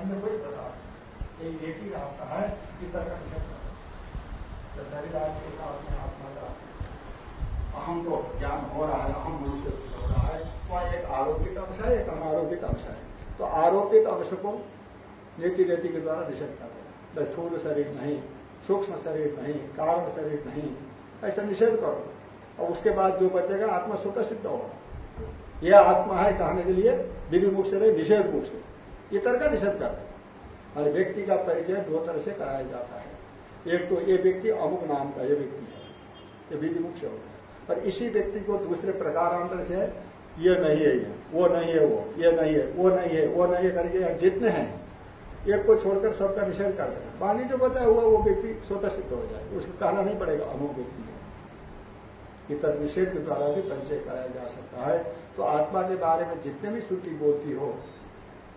अन्य कोई पदार्थ एक एक ही रास्ता है इतर का निषेध तो के साथ में आत्मा का अहम को ज्ञान हो रहा है, अहम मनुष्य हो रहा है, वह एक आरोपित अंश है, एक अनारोपित अंश है। तो आरोपित अंश को नीति नीति के द्वारा निषेध कर रहे हैं स्थूल शरीर नहीं, सूक्ष्म शरीर नहीं, कारण शरीर नहीं, ऐसा निषेध करो। और उसके बाद जो बचेगा, आत्मा स्वतः सिद्ध होगा। यह आत्मा है कहने के लिए, विधि मुख से नहीं, निषेध मुख से। इतर का निषेध कर रहे और व्यक्ति का परिचय दो तरह से कराया जाता है। एक तो ये व्यक्ति अमुक नाम का ये व्यक्ति है, ये विधि मुख्य होगा और इसी व्यक्ति को दूसरे प्रकारांतर से ये नहीं है ये वो नहीं है वो, ये नहीं है, वो नहीं है, वो नहीं है करके जितने हैं, एक को छोड़कर सबका निषेध कर देना बाकी जो बचा हुआ वो व्यक्ति स्वतः सिद्ध हो जाए, उसको कहना नहीं पड़ेगा अमुक व्यक्ति है। इतर निषेध के द्वारा भी परिचय कराया जा सकता है। तो आत्मा के बारे में जितने भी श्रुति बोलती हो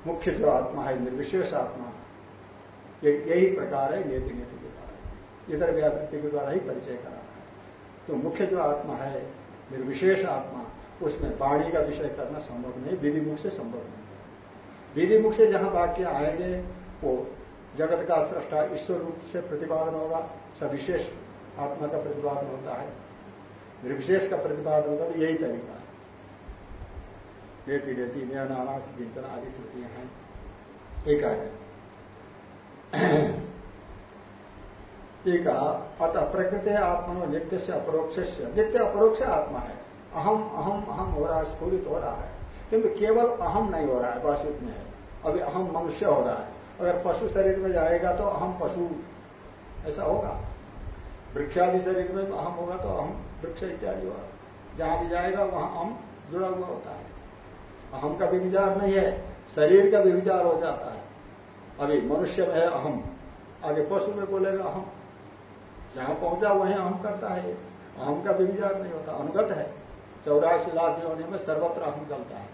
मुख्य जो आत्मा है, निर्विशेष आत्मा यही प्रकार है नीति नीति के द्वारा। इधर व्यावृत्ति के द्वारा ही परिचय कराना है तो मुख्य जो आत्मा है, निर्विशेष आत्मा, उसमें वाणी का विषय करना संभव नहीं, विधि मुख से संभव नहीं। विधि मुख से जहाँ वाक्य आएँगे, वो जगत का सृष्टा ईश्वर रूप से प्रतिपादन होगा, सविशेष आत्मा का प्रतिपादन होता है। निर्विशेष का प्रतिपादन होगा तो यही तरीका है। रेती रेती न्यानाना चिंतन आदि स्मृतियाँ हैं। एक है। एक अतः प्रकृति आत्मा नित्य से अपरोक्ष नित्य अपरोक्ष आत्मा है। अहम अहम अहम हो रहा है, स्फूरित हो रहा है। किंतु केवल अहम नहीं हो रहा है, बस इतने है। अभी अहम मनुष्य हो रहा है। अगर पशु शरीर में जाएगा तो अहम पशु, ऐसा होगा? वृक्षादि शरीर में अहम होगा तो अहम वृक्ष इत्यादि होगा। जहाँ भी जाएगा, वहाँ अहम जुड़ा हुआ होता है। अहम का भी विचार नहीं है, शरीर का भी विचार हो जाता है। अभी मनुष्य में है अहम। आगे पशु में बोलेगा अहम। जहाँ पहुँचा वहीं अहम करता है। अहम का भी विचार नहीं होता, अनुगत है। चौरासी लाख होने में सर्वत्र अहम चलता है।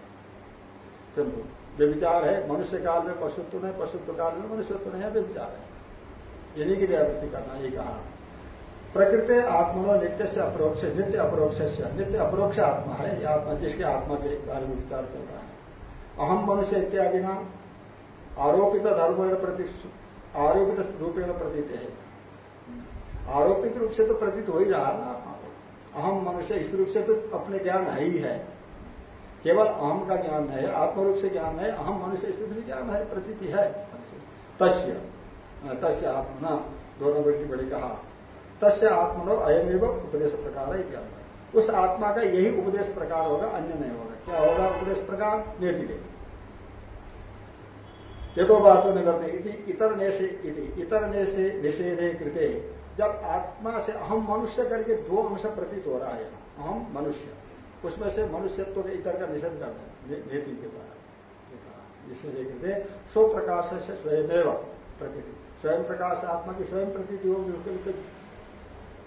किंतु व्यविचार है, मनुष्य काल में पशुत्व नहीं, पशुत्व काल में मनुष्यत्व नहीं है व्यविचार है। इन्हीं की व्यावृत्ति करना, ये कहा। प्रकृति आत्मनो नित्य से अप्रोक्ष, नित्य अप्रोक्ष से नित्य अप्रोक्ष आत्मा है यह आत्मा जिसके आत्मा के बारे में विचार चल रहा है। अहम मनुष्य इत्यादि नाम, आरोपित धर्म प्रति, आरोपित रूपेण प्रतीत है। आरोपित रूप से तो प्रतीत हो ही रहा ना आत्मा को। अहम मनुष्य इस रूप से तो अपने ज्ञान है ही है। केवल अहम का ज्ञान है आत्मरूप से ज्ञान है, अहम मनुष्य इस रूप से ज्ञान है, प्रतीति है तस्य तस्य आत्मना, दोनों बड़ी बड़ी कहा। तस्य आत्मनो अयमेव उपदेश प्रकार है। उस आत्मा का यही उपदेश प्रकार होगा, अन्य नहीं होगा। क्या होगा उपदेश प्रकार? नेति तो बातों ने करते इतर नेशे इतर नेशे निषेधे कृते। जब आत्मा से अहम मनुष्य करके दो अंश प्रतीत हो रहा है, अहम मनुष्य, उसमें से मनुष्यत्व के इतर का निषेध कर दें नीति के द्वारा। निषेध करते स्व प्रकाश से स्वयं प्रकृति स्वयं प्रकाश आत्मा की स्वयं प्रतीति होगी, उसके लिए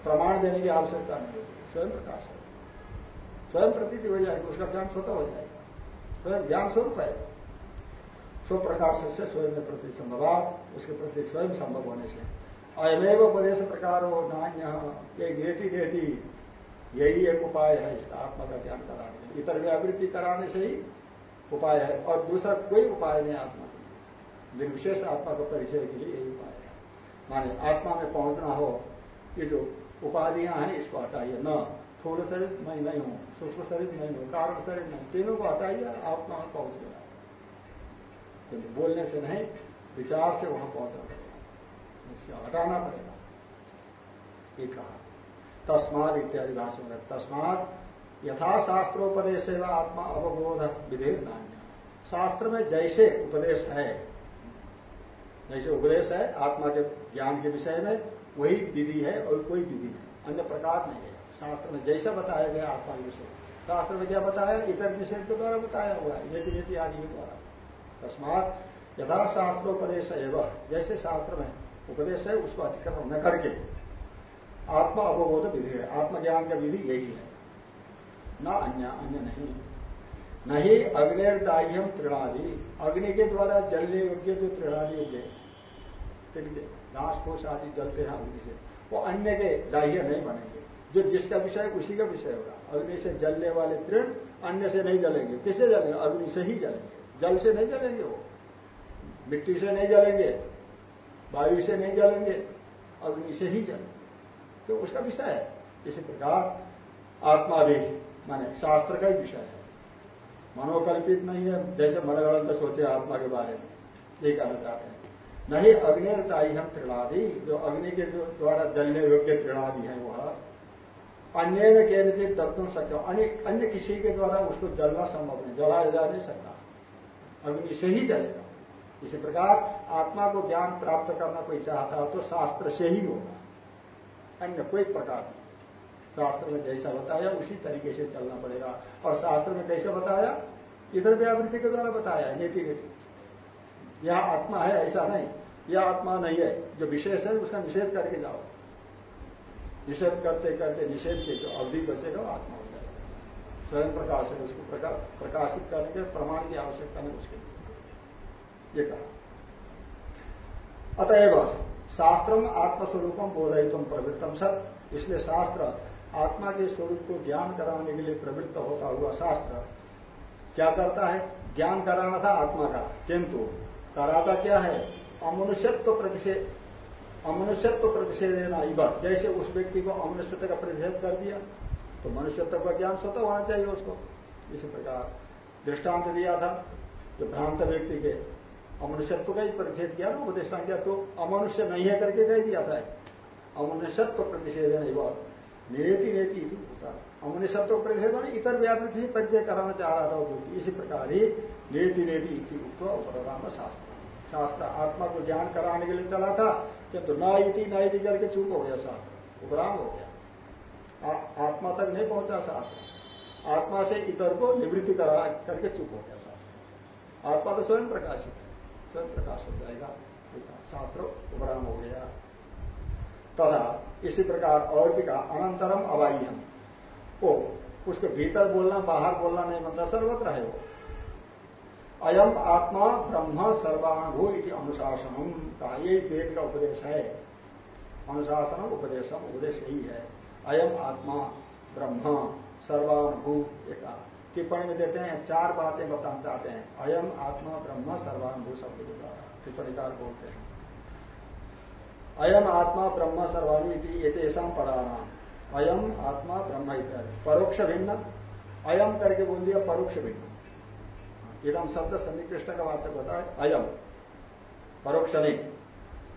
प्रमाण देने की आवश्यकता नहीं होगी स्वयं प्रकाश है। स्वयं प्रतीति हो जाएगी, उसका ज्ञान स्वतः हो जाएगा। स्वयं ज्ञान स्वरूप है। स्व प्रकाश से स्वयं प्रति संभवात, उसके प्रति स्वयं संभव होने से। अयमेव उपदेश प्रकार हो नान्य, ये गेति गेति, यही एक उपाय है इसका, आत्मा का ज्ञान कराने इतर व्यावृत्ति कराने से ही उपाय है, और दूसरा कोई उपाय नहीं आत्मा के निर्विशेष आत्मा का परिचय के लिए यही उपाय है। माने आत्मा में पहुँचना हो, ये जो उपाधियाँ हैं, इसको हटाइए। न थोड़े शरीर मैं नहीं हूँ सूक्ष्म शरीर नहीं हूँ कारण शरीर नहीं तीनों को हटाइए आत्मा में पहुँच गया तो बोलने से नहीं, विचार से वहाँ पहुँचना पड़ेगा हटाना पड़ेगा। ये कहा। तस्माद इत्यादि भाषण में, तस्माद यथाशास्त्रोपदेश आत्मा अवबोध विधेय नान्य। शास्त्र में जैसे उपदेश है, जैसे उपदेश है, आत्मा के ज्ञान के विषय में वही विधि है और कोई विधि नहीं। अन्य प्रकार नहीं है। शास्त्र में जैसा बताया गया आत्मा विषय। शास्त्र में क्या बताया, इतर विषय के द्वारा बताया हुआ है। नीति नीति आदि के द्वारा। तस्मात यथा यथाशास्त्रोपदेश एवं जैसे शास्त्र में उपदेश है, उसको अतिक्रमण न करके। आत्मा अवबोध विधि है। आत्मज्ञान का विधि यही है। न अन्य अन्य नहीं। नहीं अग्निर्दाह्यम तृणादि। अग्नि के द्वारा जलने योग्य जो तृणादि योग्य घास फूस आदि जलते हैं अग्नि से। वो अन्य के दाह्य नहीं बनेंगे। जो जिसका विषय उसी का विषय होगा। अग्नि से जलने वाले तृण अन्य से नहीं जलेंगे। किससे जलेंगे? अग्नि से ही जलेंगे। जल से नहीं जलेंगे वो। मिट्टी से नहीं जलेंगे। वायु से नहीं जलेंगे। अग्नि से ही जलेंगे। तो उसका विषय है। इसी प्रकार आत्मा भी, माने शास्त्र का ही विषय है। मनोकल्पित नहीं है। जैसे मनोगणन सोचे आत्मा के बारे में। ये कहना चाहते हैं। नहीं अग्निताई हम त्रिणादि जो अग्नि के द्वारा जलने योग्य त्रिणादि है वह अन्य न केंद्रित तत्व सक्य अन्य किसी के द्वारा उसको जलना संभव नहीं, जलाया जा नहीं सकता। अग्नि से ही जलेगा। इसी प्रकार आत्मा को ज्ञान प्राप्त करना कोई चाहता हो तो शास्त्र से ही होगा। अन्य कोई प्रकार नहीं। शास्त्र में जैसा बताया, उसी तरीके से चलना पड़ेगा। और शास्त्र में कैसे बताया, इधर व्यावृत्ति के द्वारा बताया नीति नीति यह आत्मा है, ऐसा नहीं। यह आत्मा नहीं है, जो विशेष है, उसका निषेध करके जाओ। निषेध करते करते, निषेध के जो अवधि बचेगा आत्मा हो जाएगा। स्वयं प्रकाश है, उसको प्रकाशित करने के प्रमाण की आवश्यकता नहीं उसके लिए। ये कहा। अतएव शास्त्रम आत्मस्वरूपम बोधयितुम प्रवृत्तम सत। इसलिए शास्त्र आत्मा के स्वरूप को ज्ञान कराने के लिए प्रवृत्त होता हुआ शास्त्र क्या करता है? ज्ञान कराना था आत्मा का, किंतु कराता क्या है? अमनुष्यत्व प्रतिषेध अमनुष्यत्व प्रतिषेध देना इबर जैसे उस व्यक्ति को अमनुष्यत्व का प्रतिषेध कर दिया तो मनुष्यत्व का ज्ञान स्वतः होना चाहिए उसको। इसी प्रकार दृष्टांत दिया था, जो भ्रांत व्यक्ति के अमनुष्यत्व का ही प्रतिषेध किया ना वो दृष्टांत किया तो अमनुष्य नहीं है करके कह दिया था। अमनुष्यत्व प्रतिषेध है नेति नेति होता हमने शब्द को प्रतिषेध इतर व्यापृत ही परिचय कराना चाह रहा था इसी प्रकार ही नेति नेति इति उपराम शास्त्र। शास्त्र आत्मा को ज्ञान कराने के लिए चला था, किंतु न इति न इति करके चुप हो गया शास्त्र उपराम हो गया। आत्मा तक नहीं पहुँचा शास्त्र। आत्मा से इतर को निवृत्ति करा, करके चुप हो गया शास्त्र। आत्मा तो स्वयं प्रकाशित है, स्वयं प्रकाश हो जाएगा। शास्त्र उपराम हो गया। तथा इसी प्रकार और भी कहा, अनंतरम हम वो उसके भीतर बोलना, बाहर बोलना नहीं बनता सर्वत्र है वो। अयम आत्मा ब्रह्म सर्वानुभू इति अनुशासनम, कहा यही वेद का उपदेश है। अनुशासन उपदेशम, उपदेश यही है। अयम आत्मा ब्रह्म सर्वानुभू एक टिप्पणी में देते हैं, चार बातें बताना चाहते हैं। अयम आत्मा ब्रह्म सर्वानुभू शब्द के द्वारा, टिप्पणीकार बोलते हैं। अयम आत्मा ब्रह्म सर्वाणी एतेषा पदानाम अयम आत्मा ब्रह्म इत्यादि। परोक्ष भिन्न अयम करके बोल दिया परोक्ष भिन्न इदम शब्द सन्निकृष्ण का वाचक होता है अयम परोक्ष नहीं।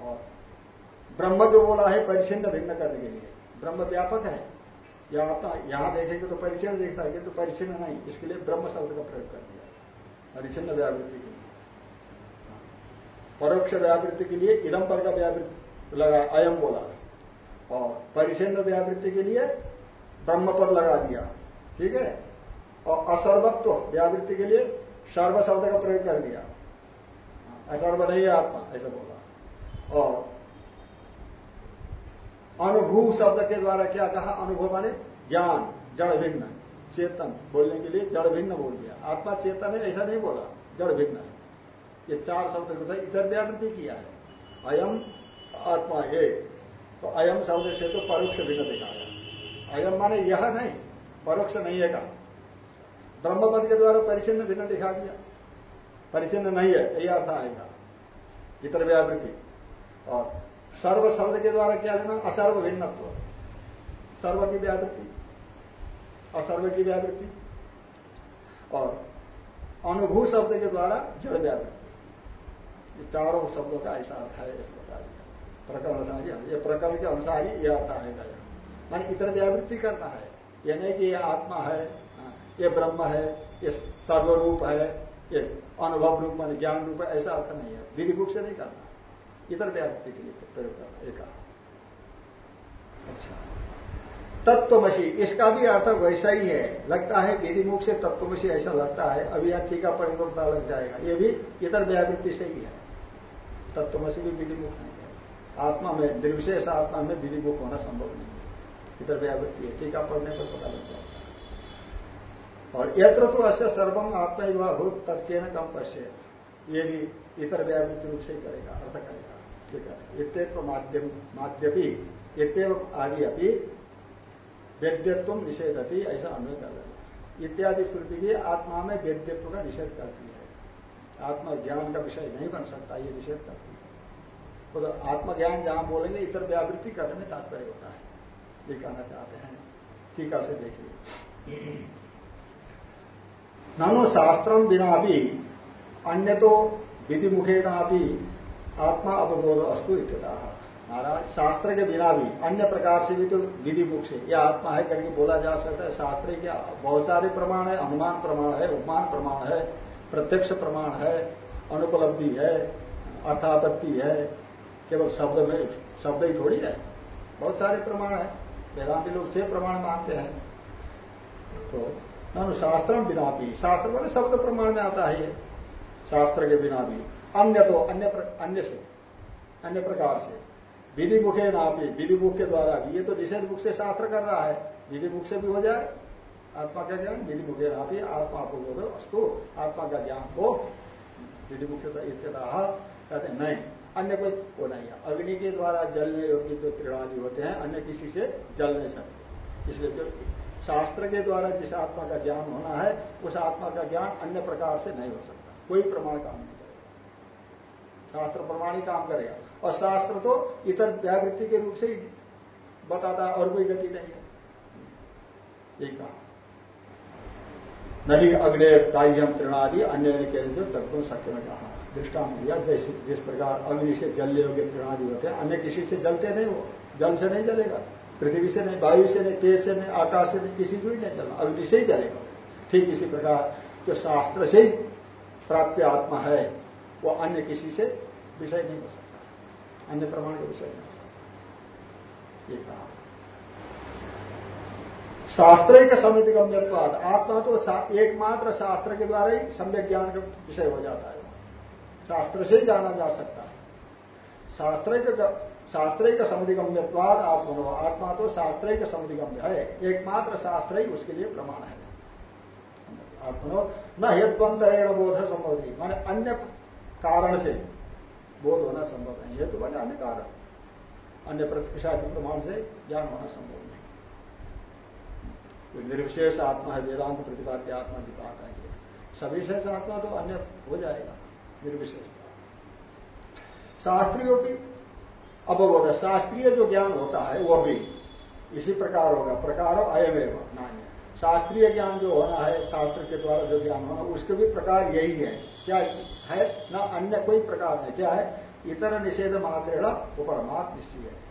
और ब्रह्म जो बोला है परिचिन्न भिन्न करने के लिए। ब्रह्म व्यापक है। या आत्मा यहाँ देखेंगे तो परिचिन्न देखता है तो परिचिन्न नहीं। इसके लिए ब्रह्म शब्द का प्रयोग कर दिया। परिचिन्न व्यावृत्ति के लिए। परोक्ष व्यावृत्ति के लिए इदम पर का व्यावृत्ति लगा अयम बोला। और परिचिन्न व्यावृत्ति के लिए ब्रह्म पद लगा दिया। ठीक है? और असर्वत्व व्यावृत्ति के लिए सर्व शब्द का प्रयोग कर दिया। असर्व नहीं है आत्मा, ऐसा बोला। और अनुभूव शब्द के द्वारा क्या कहा? अनुभव माने ज्ञान, जड़ भिन्न। चेतन, बोलने के लिए जड़ भिन्न बोल दिया। आत्मा चेतन है, ऐसा नहीं बोला। जड़ भिन्न ये चार शब्द इधर व्यावृत्ति किया है। अयम आत्मा एक तो अयम शब्द से तो परोक्ष भिन्न दिखाया अयम माने यह नहीं, परोक्ष नहीं है कहा। ब्रह्मपद के द्वारा परिचिन्न भिन्न दिखा दिया। परिचिन्न नहीं है, यही अर्थ आएगा। इतर व्यावृत्ति। और सर्व शब्द के द्वारा क्या लेना? असर्व भिन्नत्व। सर्व की व्यावृत्ति। असर्व की व्यावृत्ति। और अनुभू शब्द के द्वारा जड़ व्यावृत्ति। ये चारों शब्दों का ऐसा अर्थ है इस प्रकार प्रकरण अनुसार ये प्रकरण के अनुसार ही यह आता है। मान इतर व्यावृत्ति करना है। ये नहीं कि यह आत्मा है, ये ब्रह्म है, ये सर्वरूप है, ये अनुभव रूप मान ज्ञान रूप है, ऐसा अर्थ नहीं है। विधि बुक से नहीं करना। इतर व्यावृत्ति के लिए प्रयोग करना एक अच्छा। तत्वमसी, इसका भी अर्थ वैसा ही है। लगता है विधि मुख से तत्वमसी ऐसा लगता है। अभी यहाँ टीका पड़ेगा लग जाएगा। ये भी इतर व्यावृत्ति से ही है। तत्वमसी भी विधि मुख नहीं आत्मा में, निर्विशेष आत्मा में विधि मुख होना संभव नहीं इधर व्यावृत्ति है, टीका पढ़ने पर पता लग जाता है। और यत्र तो अश्य सर्वम आत्मा युवा हो तत्के न कम पश्य ये भी इतर व्यावृत्ति रूप से करेगा, अर्थ करेगा। ठीक है? इतव माध्यम, माध्यपी इतव आदि अभी वेद्यत्व निषेधती, ऐसा अन्वय कर रहे इत्यादि श्रुति भी आत्मा में वेद्यत्व का निषेध करती है। आत्मा ज्ञान का विषय नहीं बन सकता, ये निषेध करती है। तो आत्मज्ञान जहाँ बोलेंगे, इतर व्यावृत्ति करने में तात्पर्य होता है। ये कहना चाहते हैं। टीका से देखिए। नानो शास्त्र बिना भी अन्य तो विधि मुखे भी आत्मा अवबोध अस्तु इत्यता। महाराज शास्त्र के बिना भी अन्य प्रकार से भी तो विधि मुख से यह आत्मा है करके बोला जा सकता है। शास्त्र के बहुत सारे प्रमाण है। अनुमान प्रमाण है, उपमान प्रमाण है, प्रत्यक्ष प्रमाण है, अनुपलब्धि है, अर्थापत्ति है केवल शब्द में शब्द ही थोड़ी है। बहुत सारे प्रमाण है। वेदांति लोग छह प्रमाण मानते हैं। तो ननु शास्त्र बिना भी शास्त्र बड़े शब्द प्रमाण में आता है ये शास्त्र के बिना भी। अन्य तो अन्य प्र, अन्य से अन्य प्रकार से। विधि मुखे ना भी विधि मुख के द्वारा भी। ये तो निषेध मुख से शास्त्र कर रहा है। विधि मुख से भी हो जाए। आत्मा का ज्ञान विधि मुखे ना भी आत्मा को बोलो अस्तु। आत्मा का ज्ञान हो विधि मुख्य इत्यता कहते नहीं। अन्य कोई वो नहीं है। अग्नि के द्वारा जलने योग्य जो त्रिणादि होते हैं, अन्य किसी से जल नहीं सकते। इसलिए जो शास्त्र के द्वारा जिस आत्मा का ज्ञान होना है, उस आत्मा का ज्ञान अन्य प्रकार से नहीं हो सकता। कोई प्रमाण काम नहीं करेगा। शास्त्र प्रमाण ही काम करेगा। और शास्त्र तो इतर व्यावृत्ति के रूप से ही बताता और कोई गति नहीं है। एक कहा। नहीं अग्नि दाह्यम तृणादि, अन्य के तत्व शक्य में कहा। दृष्टांत दिया, जैसे, जिस प्रकार अग्नि से जल योग्य तृणादि होते हैं, अन्य किसी से जलते नहीं वो, जल से नहीं जलेगा, पृथ्वी से नहीं, वायु से नहीं, तेज से नहीं, आकाश से नहीं, किसी को ही नहीं जलना, अग्नि से ही जलेगा। ठीक इसी प्रकार जो शास्त्र से ही प्राप्त आत्मा है, वो अन्य किसी से विषय नहीं हो सकता, अन्य प्रमाण का विषय नहीं हो सकता। ये कहा। शास्त्र का समिति गम्यवाद आत्मा तो एकमात्र शास्त्र के द्वारा ही सम्यक ज्ञान का विषय हो जाता है। शास्त्र से ही जाना जा सकता है। शास्त्र शास्त्रिक समिधिगम्यवाद आत्मनो। आत्मा तो शास्त्र शास्त्रिक समिधिगम्य है। एकमात्र शास्त्र ही उसके लिए प्रमाण है। आत्मनो न हेतुअंतरेण बोध संबोधि माने अन्य कारण से बोध होना संभव नहीं। हेतु बने अन्य कारण। अन्य प्रतिष्ठा के प्रमाण से ज्ञान होना संभव नहीं। कोई निर्विशेष आत्मा है, वेदांत प्रतिपाद्य आत्मा की बात है सविशेष आत्मा तो अन्य हो जाएगा। निर्विशेष। शास्त्रियों की अवबोध, शास्त्रीय जो ज्ञान होता है वह भी इसी प्रकार होगा। प्रकारो अयम एवं नान्य। शास्त्रीय ज्ञान जो होना है, शास्त्र के द्वारा जो ज्ञान होना, उसके भी प्रकार यही है। क्या है? ना अन्य कोई प्रकार नहीं। क्या है? इतर निषेध मात्र उपरमात निश्चय है।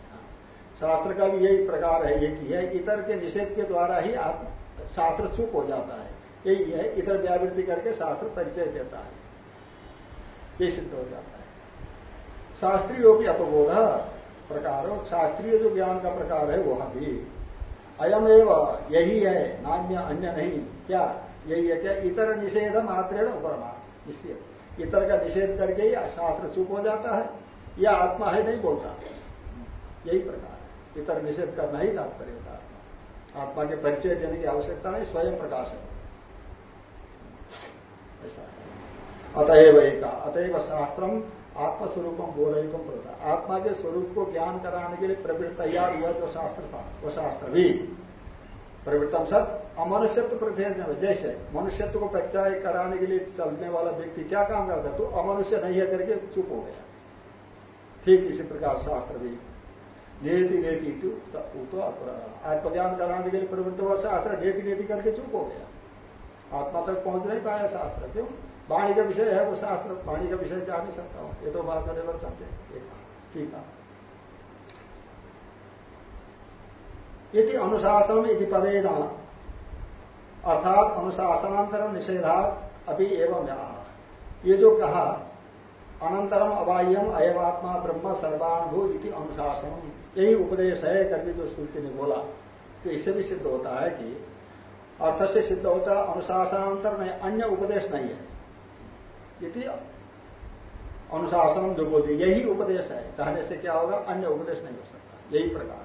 शास्त्र का भी यही प्रकार है ये की है। इतर के निषेध के द्वारा ही आप शास्त्र सुख हो जाता है। यही है। इतर व्यावृत्ति करके शास्त्र परिचय देता है। ये सिद्ध हो जाता है। शास्त्रीय भी अपबोध, प्रकार, शास्त्रीय जो ज्ञान का प्रकार है, वह भी। अयम एवं यही है, नान्य, अन्य नहीं। क्या? यही है क्या? इतर निषेध मात्रेण उपरमा निश्चय। इतर का निषेध करके ही शास्त्र चुप हो जाता है। यह आत्मा है, नहीं बोलता। यही प्रकार है। इतर निषेध करना ही तात्पर्य होता है आत्मा। के परिचय देने की आवश्यकता नहीं, स्वयं प्रकाश है। ऐसा अतएव एक। अतएव शास्त्रम आत्मस्वरूपम बोधयुकम होता आत्मा के स्वरूप को ज्ञान कराने के लिए प्रवृत्त तैयार हुआ जो शास्त्र था, वो शास्त्र भी। प्रवृत्तम सब अमनुष्यत्व प्रतिनिधि जैसे मनुष्यत्व को परिचय कराने के लिए चलने वाला व्यक्ति क्या काम करता है? तो अमनुष्य नहीं है करके चुप हो गया। ठीक इसी प्रकार शास्त्र भी। नेति नेति तो आत्मज्ञान कराने के लिए प्रवृत्त हुआ शास्त्र, नेति नेति करके चुप हो गया। आत्मा तक पहुँच नहीं पाया शास्त्र, क्यों? वाणी का विषय है, वो शास्त्र, वाणी का विषय जा नहीं सकता हूँ। ये तो बात वर्तनते ठीक है। यदि अनुशासन यदि पदेना अर्थात अनुशासनांतरम निषेधात अभी एवं ये। जो कहा, अनंतरम अबाह्यम अयवात्मा ब्रह्म सर्वानुभू इति अनुशासन यही उपदेश है, करके जो श्रुति ने बोला। तो इससे भी सिद्ध होता है कि अर्थ से सिद्ध होता अनुशासनांतर में अन्य उपदेश नहीं है। इति अनुशासन जो बोलते यही उपदेश है। कहने से क्या होगा? अन्य उपदेश नहीं हो सकता। यही प्रकार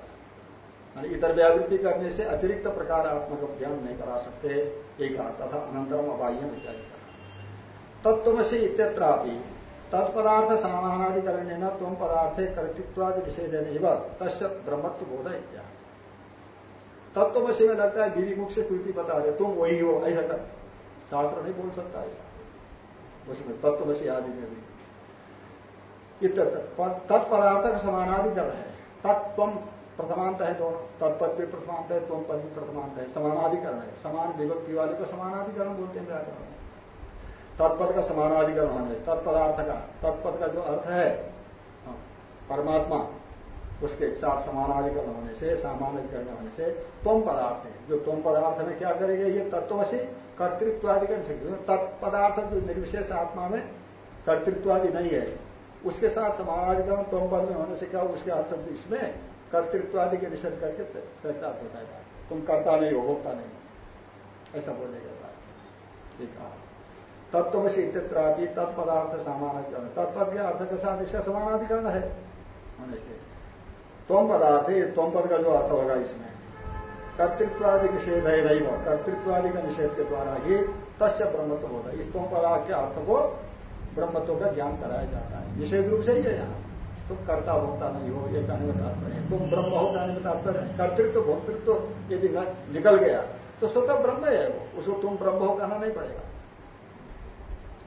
है। इतर व्यावृत्ति करने से अतिरिक्त प्रकार आत्मक ज्ञान नहीं करा सकते एक तथा अनंतरम अबाह्यम इत्यादि तत्व से इत्यत्रापि तत्पदार्थ सामानाधिकरण न तुम पदार्थे कर्तृत्वादि निषेध नहीं तस् ब्रह्मत्व बोध इत्या तत्वशी में लगता है विधि मुख से श्रुति बता रहे, तुम वही हो, ऐसा कर। शास्त्र नहीं बोल सकता ऐसा। उसमें तत्वसी आदि में भी। का समानाधिकरण है। तत्व प्रथमांत है दोनों। तत्पद भी प्रथमांत है तुम पद भी प्रथमांत है। समानाधिकरण है। समान विभक्ति वाले को समानाधिकरण बोलते हैं व्याकरण में। तत्पद का समानाधिकरण होने तत्पदार्थ का तत्पद का जो अर्थ है हाँ, परमात्मा उसके साथ समानाधिकरण होने से, सामान्यकरण होने से तुम पदार्थ है। जो तुम पदार्थ में क्या करेंगे? ये तत्वसी कर्तृत्वादि से तत्पदार्थ जो निर्विशेष आत्मा में कर्तृत्वादि नहीं है, उसके साथ समानाधिकरण तुम पद में होने से क्या उसके अर्थ इसमें कर्तृत्वादि के निषेध करके चरितार्थ होता है तुम करता नहीं हो भोगता नहीं ऐसा बोलेगा ठीक है तत्वसी इत्यत्रापि तत्पदार्थ समानाधिकरण। तत्पद के अर्थ के साथ इसका समानाधिकरण है। होने से। तोम पदार्थ है तोम पद का जो अर्थ होगा इसमें। कर्तृत्वादि निषेध है नहीं वो कर्तृत्वादि का निषेध के द्वारा ही तस्य ब्रह्मत्व होता है इस तोम पदार्थ के अर्थ को ब्रह्मत्व का ज्ञान कराया जाता है। निषेध रूप से ही है यहाँ। तुम कर्ता भोक्ता नहीं हो, ये कहने में तात्पर्य है। तुम ब्रह्म हो कहने में तात्पर्य है। कर्तृत्व, भोक्तृत्व यदि निकल गया तो स्वतः ब्रह्म है वो। उसको तुम ब्रह्म हो कहना नहीं पड़ेगा।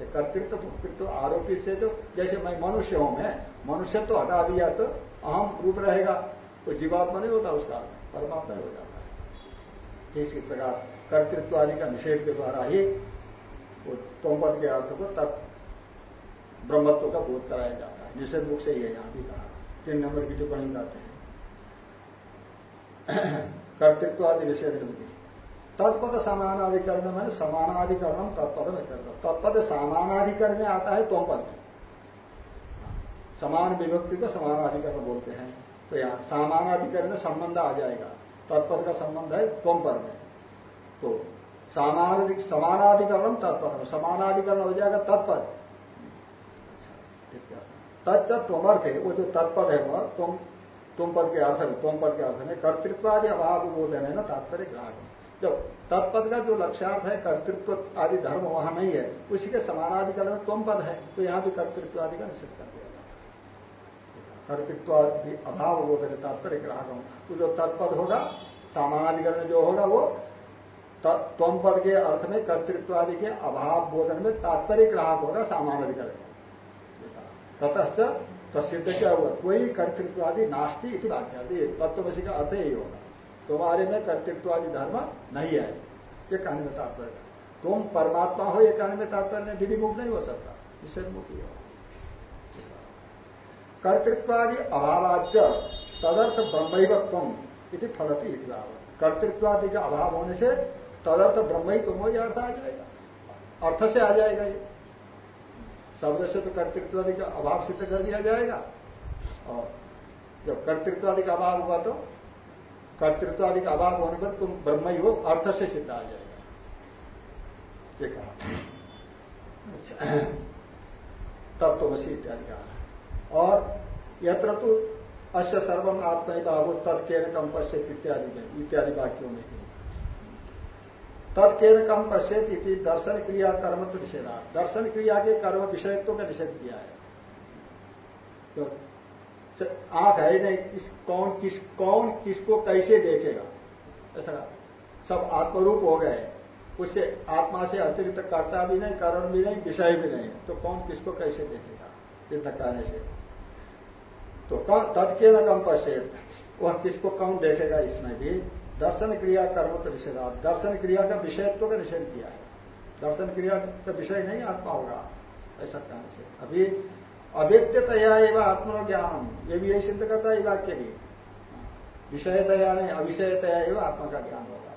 ये कर्तृत्व, भोक्तृत्व आरोपी से तो जैसे मैं मनुष्य हूँ, मैं मनुष्य तो हटा दिया तो अहम रूप रहेगा वो जीवात्मा नहीं होता उसका, परमात्मा हो जाता है। इसी प्रकार कर्तृत्व आदि का निषेध के द्वारा ही वो तोमपद के अर्थ को तब ब्रह्मत्व का बोध कराया जाता है। निषेध मुख से ही है यहाँ भी कहा। तीन नंबर की टिप्पणी कहते हैं। कर्तृत्व आदि निषेध विधि तत्पद समानाधिकरण मैंने समानाधिकरण तत्पद में तत्पद समानाधिकरण में आता है तोम पद समान विभक्ति को समानाधिकरण बोलते हैं। तो यहाँ समानाधिकरण संबंध आ जाएगा। तत्पद का संबंध है तोम पद में। तो समानाधिकरण तत्पद समानाधिकरण हो जाएगा तत्पद। तत्च त्वमर्थ है वो जो तत्पद है वह तुम तुम पद के अर्थ में तुम पद के अर्थ में कर्तृत्व आदि अभाव बोधन है ना तात्पर्य ग्राहक जब तत्पद का जो लक्ष्यार्थ है, कर्तृत्व आदि धर्म वहाँ नहीं है, उसी के समानाधिकरण में तुम पद है। तो यहाँ भी कर्तृत्व आदि का निषेध कर दिया। कर्तृत्व आदि अभाव बोधन तात्पर्य ग्राहक तो जो तत्पद होगा समानाधिकरण जो होगा, वो तुम पद के अर्थ में कर्तृत्व आदि के अभाव बोधन में तात्पर्य ग्राहक होगा सामानाधिकरण ततश्च प्रसिद्ध क्या हुआ? कोई कर्तृत्वादि नास्ती इति वाक्य तत्वशी का अर्थ यही होगा। तुम्हारे में कर्तृत्वादि धर्म नहीं है। ये कहने में तात्पर्य। तुम परमात्मा हो, ये कहने में तात्पर्य विधि मुख नहीं हो सकता। मुखी हो कर्तृत्वादि अभावाच तदर्थ ब्रह्मत्व इति फलती कर्तृत्वादि का अभाव होने से तदर्थ ब्रह्म ही तुम हो यह अर्थ आ जाएगा। अर्थ से आ जाएगा ये। शब्द से तो कर्तृत्वादि का अभाव सिद्ध कर दिया जाएगा। और जब कर्तृत्वादि का अभाव होगा तो कर्तृत्वादि का अभाव होने पर तुम ब्रह्म ही हो अर्थ से सिद्ध आ जाएगा। ये कहा। अच्छा। तब तो वसी इत्यादि कहा। और यत्र तो अश्य सर्वम आत्मा बाबू तत्केन कम पश्चित इत्यादि इत्यादि वाक्यों में तत्केन कम पश्चेत इति दर्शन क्रिया कर्म तो निषेधा। दर्शन क्रिया के कर्म विषयत्व का निषेध किया है। तो आँख है नहीं, किस कौन किस कौन किसको कैसे देखेगा? ऐसा सब आत्मरूप हो गए। उससे आत्मा से अतिरिक्त कर्ता भी नहीं कर्म भी नहीं, विषय भी नहीं। तो कौन किसको कैसे देखेगा? ये धक्काने से। तो तत्के न कम पश्चेत वह किसको कौन देखेगा? इसमें भी दर्शन क्रिया कर्म तो निषेधा। दर्शन क्रिया का विषयत्व का निषेध किया है। दर्शन क्रिया का विषय नहीं आत्मा होगा ऐसा कहने से अभी अव्यक्तया एवं आत्मा ज्ञान ये भी यही सिद्ध करता है वाक्य भी। विषयतया नहीं, अविषयतया एवं आत्मा का ज्ञान होगा।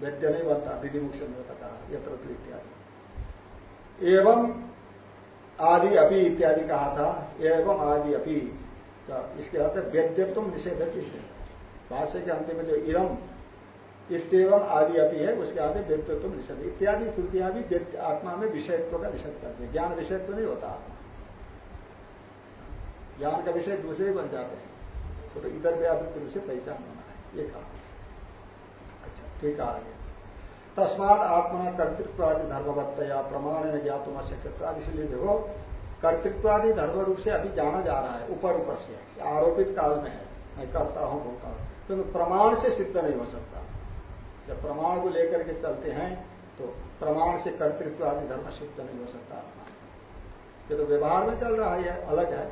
व्यक्ति नहीं बनता, विधि मुख से नहीं यत्र इत्यादि। एवं आदि अपि इत्यादि कहा था। एवं आदि अपि। तो इसके अर्थ व्यक्तित्व निषेध किसे भाष्य के अंत में जो इरम इतम आदि अपी है उसके आगे व्यक्तित्व निषेध इत्यादि श्रुतियाँ भी आत्मा में विषयत्व का निषेध करती है। ज्ञान विषयत्व नहीं होता। आत्मा ज्ञान का विषय दूसरे बन जाते हैं। तो, तो इधर व्यावृत्ति रूप से पहचान होना है। ये कहा। अच्छा ठीक है आगे। तस्मात आत्मा कर्तृत्व कर्तृत्वादि धर्मवत्तया प्रमाण ने ज्ञातुम अशक्यता इसलिए देखो कर्तृत्वादि धर्म रूप से अभी जाना जा रहा है, ऊपर ऊपर से। आरोपित काल में है। मैं करता हूँ, बोलता हूँ। क्योंकि प्रमाण से सिद्ध नहीं हो सकता। जब प्रमाण को लेकर के चलते हैं तो प्रमाण से कर्तृत्व आदि धर्म सिद्ध नहीं हो सकता। ये तो व्यवहार में चल रहा है अलग है।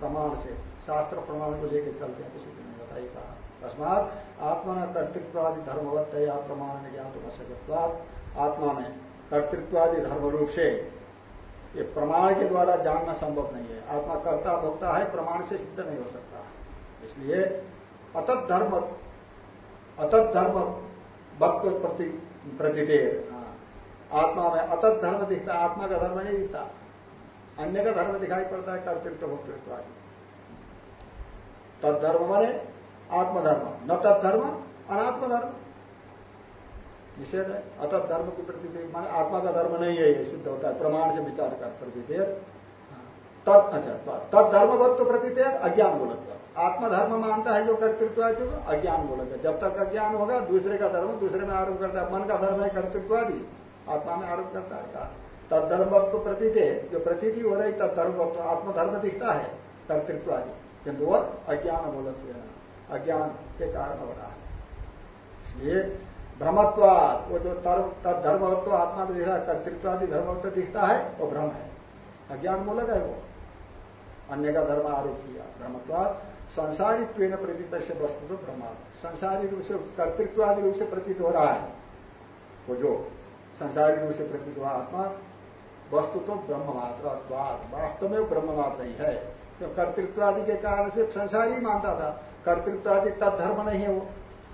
प्रमाण से, शास्त्र प्रमाण को लेकर चलते हैं तो सिद्ध नहीं होता कहा। तस्मात आत्मा न कर्तृत्वादि धर्मवत या प्रमाण ज्ञात अशक्वाद आत्मा में कर्तृत्वादि धर्म रूप से ये प्रमाण के द्वारा जानना संभव नहीं है। आत्मा कर्ता भोक्ता है, प्रमाण से सिद्ध नहीं हो सकता। इसलिए अतत धर्म अतत धर्म भक्त प्रति प्रतिदेर हाँ। आत्मा में अतत धर्म दिखता, आत्मा का धर्म नहीं दिखता। अन्य का धर्म दिखाई पड़ता है कर्तृत्व भोक्तृत्व आदि। तत्धर्म माने आत्मधर्म, न तत्धर्म अनात्म धर्म निषेध है। अतः धर्म की प्रति माने आत्मा का धर्म नहीं है, ये सिद्ध होता है। प्रमाण से विचार का प्रतिपेद तत् अच्छा तद धर्मवत्व प्रतिपेद अज्ञान मूलक आत्मधर्म मानता है जो कर्तृत्व अज्ञान मूलक है। जब तक अज्ञान होगा, दूसरे का धर्म दूसरे में आरोप करता है। मन का धर्म है कर्तृत्वादि आत्मा में आरोप करता है। कहा तत्धर्मत्व प्रतीत जो प्रतीति हो रही तत्धर्मत्व आत्मधर्म दिखता है कर्तृत्व आदि किंतु वह अज्ञान मूलक अज्ञान के कारण हो रहा है। इसलिए भ्रमत्वाद वो जो तत्धर्मत्व आत्मा में दिख रहा है कर्तृत्वादि धर्मत्व दिखता है, वो भ्रम है। अज्ञान मूलक है वो। अन्य का धर्म आरोप किया भ्रमत्वाद संसारित्व प्रतीत से वस्तु तो ब्रह्मात्म संसारी रूप से कर्तृत्वादि रूप से प्रतीत हो रहा है। वो जो संसारी रूप से प्रतीत हुआ आत्मा, वस्तु तो ब्रह्म मात्र वास्तव में ब्रह्म मात्र ही है। तो कर्तृत्वादि के कारण से संसारी मानता था। कर्तृत्वादि तब धर्म नहीं है वो।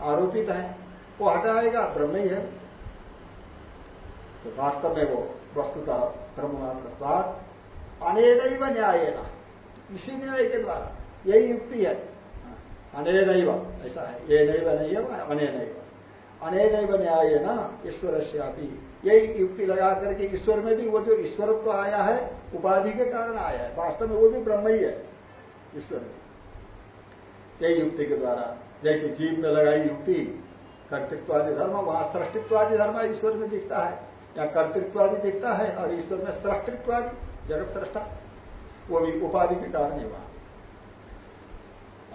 आरोपित है। वो हटाएगा ब्रह्म ही है। तो वास्तव में वो वस्तुतः ब्रह्म मात्र अनेक न्याय ना इसी न्याय के द्वारा। यही युक्ति है। अनेन ऐसा है। ये नैव नहीं है अनेन अनेन न्याय ना ईश्वर से यही युक्ति लगा करके ईश्वर में भी वो जो ईश्वरत्व आया है, उपाधि के कारण आया है। वास्तव में वो भी ब्रह्म ही है, ईश्वर में। यही युक्ति के द्वारा। जैसे जीव में लगाई युक्ति कर्तृत्वादि धर्म वहाँ सृष्टित्वादि धर्म ईश्वर में दिखता है। या कर्तृत्वादि दिखता है और ईश्वर में सृष्टित्वादि जगत सृष्टा। वो भी उपाधि के कारण ही वहाँ।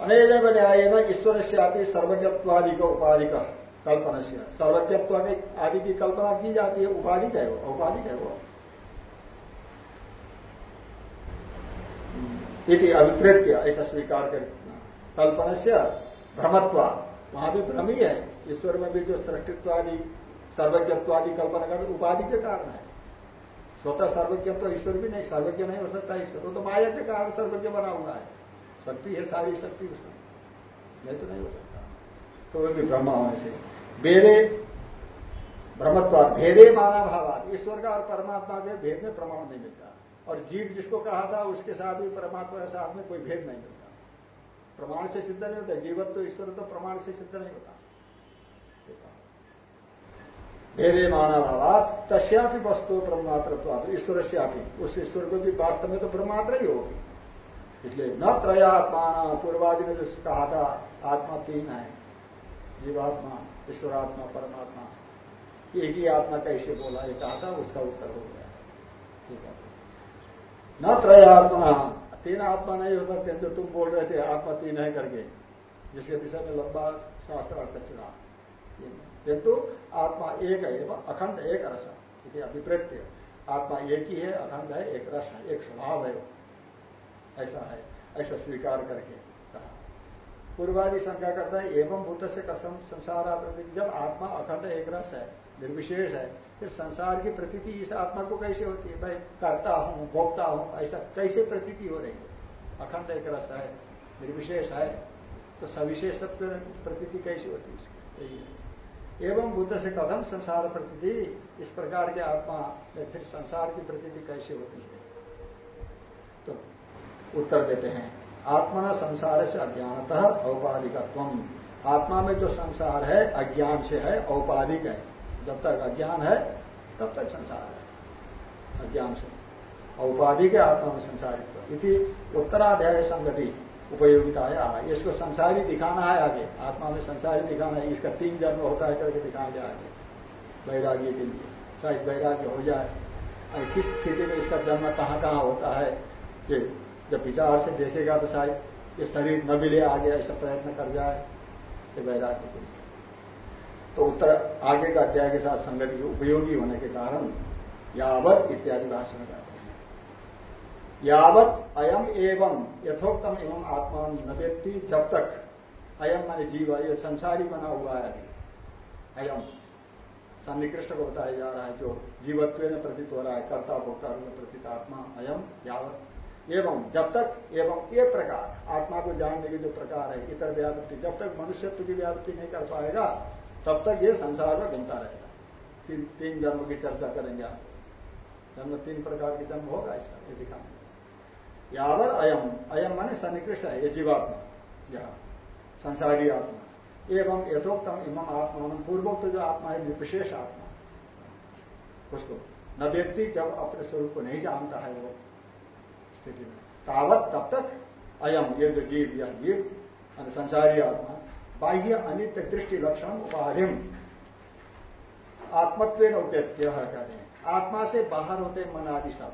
अनेक न्याय न ईश्वर से आती सर्वज्ञत्वादि का उपाधि का कल्पना से। सर्वज्ञत्व आदि की कल्पना की जाती है, उपाधि का है वो? औपाधिक है वो? यदि अभिप्रेत्य ऐसा स्वीकार कर, कल्पना से भ्रमत्व वहाँ भी भ्रम ही है। ईश्वर में भी जो सृष्टित्वादि, सर्वज्ञत्वादि कल्पना कर उपाधि के कारण है। स्वतः सर्वज्ञ तो ईश्वर भी नहीं, सर्वज्ञ नहीं हो सकता ईश्वर। तो माया के कारण सर्वज्ञ बना हुआ है। शक्ति है सारी शक्ति उसमें। नहीं तो नहीं हो सकता। तो वो भी ब्रह्मा होने से। वेदे ब्रह्मत्व भेदे माना भावाद ईश्वर का और परमात्मा के भेद में प्रमाण नहीं मिलता। और जीव जिसको कहा था, उसके साथ भी परमात्मा के साथ में कोई भेद नहीं मिलता। प्रमाण से सिद्ध नहीं होता। जीवत तो ईश्वर तो प्रमाण से सिद्ध नहीं होता। भेदे माना भावात तस्यापि वस्तु ब्रह्मात्र ईश्वर से उस ईश्वर को भी वास्तव में तो ब्रह्मात्र ही होगी। इसलिए न त्रयात्मा पूर्वादि ने जो कहा था, आत्मा तीन है। जीवात्मा, ईश्वरात्मा, परमात्मा। एक ही आत्मा कैसे बोला, ये कहा था, उसका उत्तर हो गया। ठीक है। न त्रयात्मा, तीन आत्मा नहीं हो सकते, जो तुम बोल रहे थे, आत्मा तीन है करके। जिसके विषय में लंबा शास्त्र अर्थ चुना किंतु आत्मा एक है अखंड एक रस है। आत्मा एक ही है, अखंड है, एक रस है, एक स्वभाव है। ऐसा है, ऐसा स्वीकार करके कहा। पूर्वादि शंका करता है, एवं भूत से कसम, संसार जब आत्मा अखंड एक रस है, निर्विशेष है, फिर संसार की प्रतीति इस आत्मा को कैसे होती है? भाई करता हूँ, भोगता हूँ, ऐसा कैसे प्रतीति हो रही है? अखंड एक रस है, निर्विशेष है तो सविशेषत्व प्रतीति कैसी होती है इसकी? यही है। एवं बुद्ध से कथम संसार प्रतीति, इस प्रकार के आत्मा में फिर संसार की प्रतीति कैसे होती है? तो उत्तर देते हैं। आत्मा संसार से अज्ञानतः औपाधिकत्व आत्मा में जो संसार है, अज्ञान से है, औपाधिक है। जब तक अज्ञान है, तब तक संसार है। अज्ञान से। औपाधिक आत्मा में संसारित्व। इति उत्तराध्याय संगति। उपयोगिता है इसको संसारी दिखाना है आगे। आत्मा में संसारी दिखाना है, इसका तीन जन्म होता है करके दिखाएँगे आगे। वैराग्य के लिए। शायद वैराग्य हो जाए। और किस स्थिति में इसका जन्म कहाँ कहाँ होता है? ये जब विचार से देखेगा तो शायद ये शरीर न मिले आगे, ऐसा प्रयत्न कर जाए। ये वैराग्य के लिए। तो उत्तर आगे का अध्याय के साथ संगति उपयोगी होने के कारण यावत इत्यादि भाषण हैं। यावत अयम एवं यथोक्तम एवं आत्मा न व्यक्ति जब तक अयम माने जीव, ये संसारी बना हुआ है अभी। अयम। सन्निकृष्ट को बताया जा रहा है जो जीवत्व में प्रतीत हो रहा है, कर्ता भोक्ता में प्रतीत आत्मा, अयम यावत। एवं जब तक, एवं ये प्रकार, आत्मा को जानने के जो प्रकार है, इतर व्यावृत्ति जब तक मनुष्यत्व की व्यावृत्ति नहीं कर पाएगा, तब तक ये संसार में घूमता रहेगा। तीन तीन जन्म की चर्चा करेंगे आप। जन्म तीन प्रकार के जन्म होगा इसका, ये दिखाने। यावत अयम। अयम माने सन्निकृष्ट है, ये जीवात्मा यह संसारी आत्मा। एवं यथोक्तम इमम आत्मा पूर्वोक्त जो आत्मा है, विशेष आत्मा। उसको। न व्यक्ति जब अपने स्वरूप को नहीं जानता है, वो स्थिति में। तावत तब तक अयम, ये जो जीव, यह जीव संसारी आत्मा, बाह्य अनित्य दृष्टि लक्षण उपाधिम। आत्मत्व उपेत्य कहते हैं आत्मा से बाहर होते मन आदि सब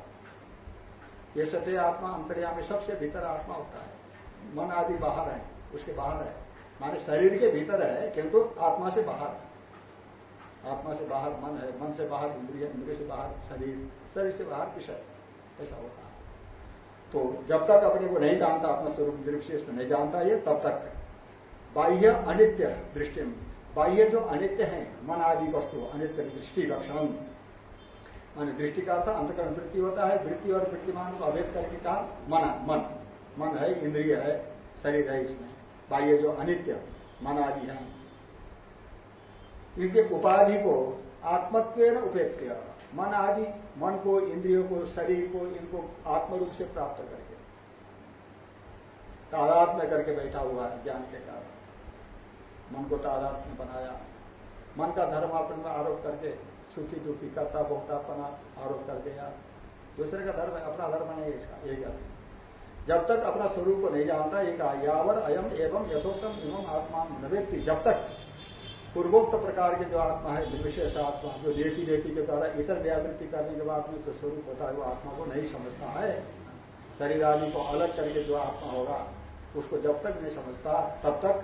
ये सत्य आत्मा अंतर्या में सबसे भीतर आत्मा होता है। मन आदि बाहर है, उसके बाहर है। माने शरीर के भीतर है, किंतु आत्मा से बाहर है। आत्मा से बाहर मन है, मन से बाहर इंद्रिय इंद्रिय से बाहर शरीर शरीर से बाहर विषय। ऐसा होता है। तो जब तक अपने को नहीं जानता अपना स्वरूप विशेष में नहीं जानता ये, तब तक बाह्य अनित्य दृष्टि में। बाह्य जो अनित्य है, मन आदि वस्तु, अनित्य दृष्टि लक्षण मान दृष्टि का अर्थ अंतकरण वृत्ति होता है, वृत्ति और वृत्तिमान को अभेद करके कहा, मन मन। मन है इंद्रिय है, शरीर है इसमें। बाह्य जो अनित्य मन आदि है। इनके उपाधि को आत्मत्व उपेक्ष मन आदि, मन को, इंद्रियों को, शरीर को, इनको आत्म रूप से प्राप्त करके। तादात्म्य करके बैठा हुआ है, ज्ञान के कारण। मन को तादात्म्य बनाया। मन का धर्म अपने में आरोप करके सुखी दुखी करता भोक्तापना आरोप कर दिया दूसरे का धर्म है, अपना धर्म नहीं इसका एक अर्थ जब तक अपना स्वरूप को नहीं जानता एक यावर अयम एवं यथोक्तम एवं आत्मा न व्यक्ति जब तक पूर्वोक्त प्रकार के जो आत्मा है, निर्विशेष आत्मा, जो देती देती के द्वारा इतर व्यावृत्ति करने के बाद में जो स्वरूप होता है, वो आत्मा को नहीं समझता है। शरीर आदि को अलग करके जो आत्मा होगा, उसको जब तक नहीं समझता, तब तक,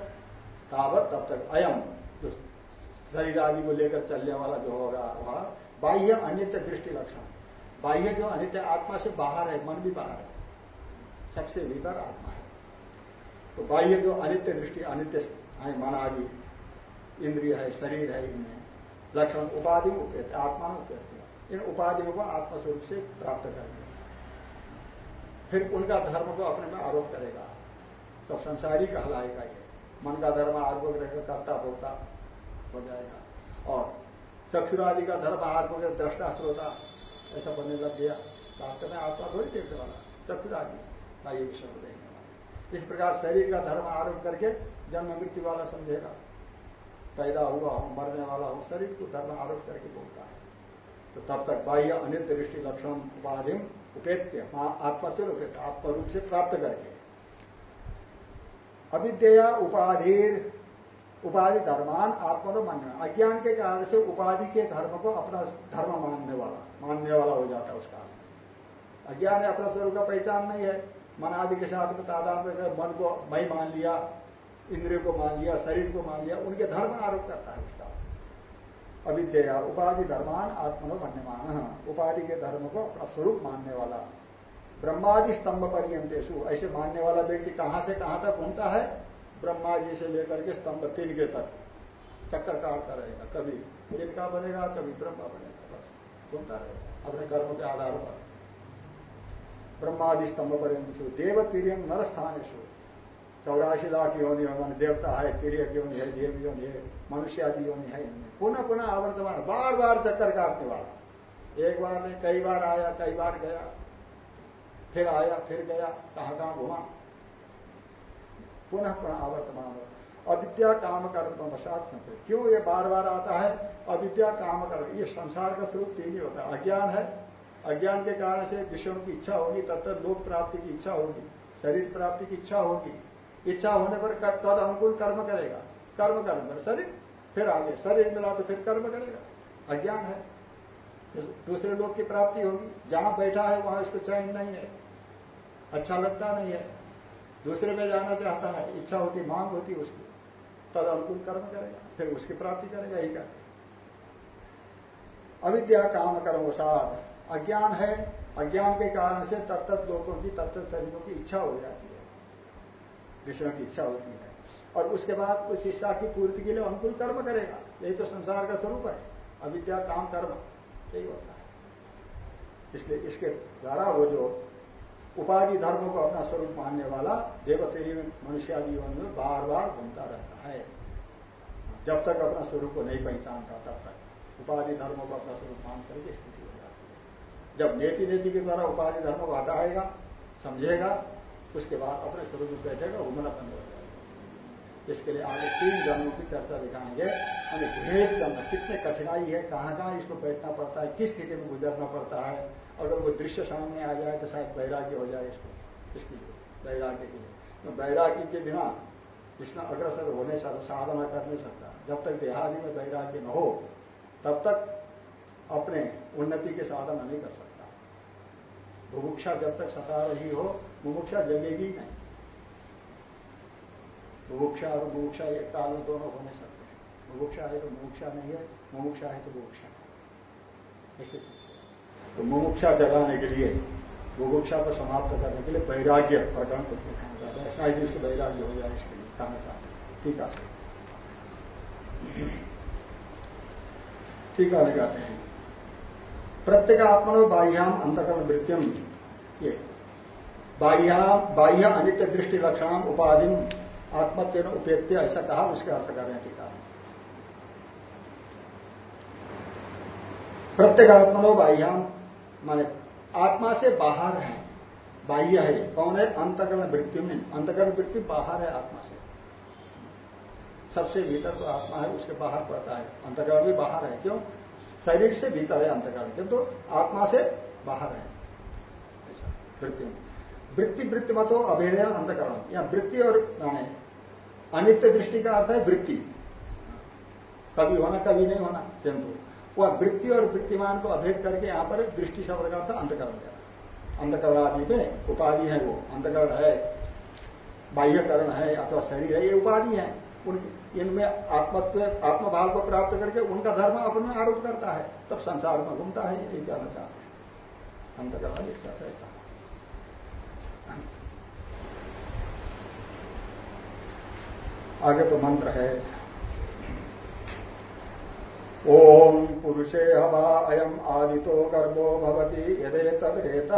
तावत तब तक अयम शरीर आदि को लेकर चलने वाला जो होगा वह बाह्य अनित्य दृष्टि लक्षण। बाह्य जो अनित्य आत्मा से बाहर है, मन भी बाहर है। सबसे भीतर आत्मा है। तो बाह्य जो अनित्य दृष्टि, अनित्य है, मन आदि, इंद्रिय है, शरीर है, इनमें लक्षण, उपाधि उपयोग आत्मा उपयोग इन उपाधियों को आत्मस्वरूप से प्राप्त करेंगे फिर उनका धर्म को अपने में आरोप करेगा। तो संसारी कहलाएगा ये। मन का धर्म आरोप रहेगा कर्ता भोक्ता हो जाएगा। और चक्षुरादि का धर्म आरोप दृष्टा श्रोता ऐसा बनने लग गया। वास्तव में आत्मा थोड़ी देखने वाला, चक्षुरादि। बाह्य विषय देखने वाला। इस प्रकार शरीर का धर्म आरोप करके जन्म मृत्यु वाला समझेगा। पैदा हुआ हो, मरने वाला हो, शरीर को धर्म आरोप करके बोलता है। तो तब तक बाह्य अनित दृष्टि लक्षण उपाधि उपेत्य आत्मत्व उपेत्य, आत्मरूप से प्राप्त करके। अविद्या उपाधि उपाधि धर्मान आत्मनो मानना। अज्ञान के कारण से उपाधि के धर्म को अपना धर्म मानने वाला मानने वाला हो जाता है उसका अज्ञान है अपना स्वरूप का पहचान नहीं है। मन आदि के साथ में मन को मई मान लिया, इंद्रिय को मान लिया, शरीर को मान लिया, उनके धर्म आरोप करता है उसका। अविद्या, उपाधि धर्मान आत्मनो मान उपाधि के धर्म को अपना स्वरूप मानने वाला। ब्रह्मादि स्तंभ पर्यंतेशु ऐसे मानने वाला व्यक्ति कहाँ से कहाँ तक घूमता है? ब्रह्मा जी से लेकर के स्तंभ तीन के तक चक्कर काटता रहेगा, कभी जिनका बनेगा, कभी ब्रह्मा बनेगा, बस घूमता रहेगा, अपने कर्म के आधार पर। ब्रह्मादि स्तंभ पर देव तीर्य नर स्थान चौरासी लाख योनि मान देवता है, तीर्य योनि है, देव योनि है मनुष्य आदि योनि है पुनः पुनः आवर्तमान बार बार चक्कर काटने वाला। एक बार नहीं, कई बार आया, कई बार गया, फिर आया, फिर गया कहाँ कहाँ घुमा। पुनः पुनः आवर्तमान। हो अविद्या काम कर्म पश्चात संत क्यों ये बार बार आता है? अविद्या काम कर्म। ये संसार का स्वरूप तीन ही होता है। अज्ञान है। अज्ञान के कारण से विषयों की इच्छा होगी तब तक लोक प्राप्ति की इच्छा होगी, शरीर प्राप्ति की इच्छा होगी। इच्छा होने पर तद अनुकूल कर्म करेगा। कर्म कर्म कर शरीर, फिर आगे। शरीर मिला तो फिर कर्म करेगा। अज्ञान है। दूसरे लोग की प्राप्ति होगी। जहाँ बैठा है, वहाँ इसको चयन नहीं है। अच्छा लगता नहीं है। दूसरे में जाना चाहता है, इच्छा होती, मांग होती उसकी। तद अनुकूल कर्म करेगा, फिर उसकी प्राप्ति करेगा ही। कहते अविद्या काम कर्म साथ अज्ञान है, अज्ञान के कारण से तत्त लोगों की, तत्त शरीरों की इच्छा हो जाती है। विषयों की इच्छा होती है। और उसके बाद उस इच्छा की पूर्ति के लिए अनुकूल कर्म करेगा। यही तो संसार का स्वरूप है। अविद्या, काम, कर्म, यही होता है। इसलिए इसके द्वारा वो जो उपाधि धर्म को अपना स्वरूप मानने वाला देवतेरी मनुष्य जीवन में बार बार घूमता रहता है। जब तक अपना स्वरूप को नहीं पहचानता, तब तक उपाधि धर्मों को अपना स्वरूप मान करके स्थिति हो जाती है। जब नेति नेति के द्वारा उपाधि धर्म को हटाएगा, समझेगा, उसके बाद अपने स्वरूप में बैठेगा घूमना बंद हो जाएगा। इसके लिए आगे तीन जन्मों की चर्चा दिखाएँगे। हमें भेद जन्म कितने कठिनाई है कहाँ कहाँ इसको बैठना पड़ता है, किस स्थिति में गुजरना पड़ता है अगर वो दृश्य सामने आ जाए तो शायद वैराग्य हो जाए इसको, इसके लिए, वैराग्य के लिए। तो वैराग्य के बिना इसमें अग्रसर होने साधना कर नहीं सकता। जब तक देहादि में वैराग्य न हो, तब तक अपने उन्नति के साधन नहीं कर सकता। बुभुक्षा जब तक सता रही हो मुमुक्षा जगेगी नहीं। बुभुक्षा और मुमुक्षा एक काल में दोनों हो नहीं सकते। बुभुक्षा है तो मुमुक्षा नहीं है मुमुक्षा है तो बुभुक्षा ऐसे तो मुमुक्षा जगाने के लिए बुभुक्षा को समाप्त करने के लिए वैराग्य प्रकरण कुछ दिखाना चाहता है। शायद इसको वैराग्य हो जाए इसके लिए, कहना चाहते हैं। ठीक है ठीक है लगाते हैं। प्रत्येक आत्मनो बाह्याम अंतकरण वृत्तिम ये। बाह्य अनित्य दृष्टि लक्षण उपाधि आत्मत्व उपेत्य, ऐसा कहा, उसके अर्थ कर रहे हैं टीका प्रत्येक आत्मनो बाह्याम माने आत्मा से बाहर है, बाह्य है। कौन है? अंतकरण वृत्ति में। अंतकरण वृत्ति बाहर है आत्मा से। सबसे भीतर तो आत्मा है, उसके बाहर पड़ता है। अंतकरण भी बाहर है। क्यों? शरीर से भीतर है अंतकरण। किंतु तो आत्मा से बाहर है। वृत्ति में। वृत्ति वृत्ति मतो अभेद अंतकरण। या वृत्ति और माने अनित्य दृष्टि का अर्थ है वृत्ति। कभी होना, कभी नहीं होना, किंतु वह वृत्ति और वृत्तिमान को अभेद करके यहाँ पर दृष्टि शब्द का अर्थ अंधकरण दिया अंधकरण आदि में उपाधि है वो। अंधकरण है, बाह्यकरण है अथवा शरीर है, ये उपाधि है। उन, इनमें आत्मत्व, आत्मभाव को प्राप्त करके उनका धर्म अपने आरोप करता है। तब संसार में घूमता है यही कहना चाहते हैं। अंतकरण एक कहता आगे तो मंत्र है। ओम पुरुषे हवा अयम आदितो गर्भो भवति यदे तद्रेत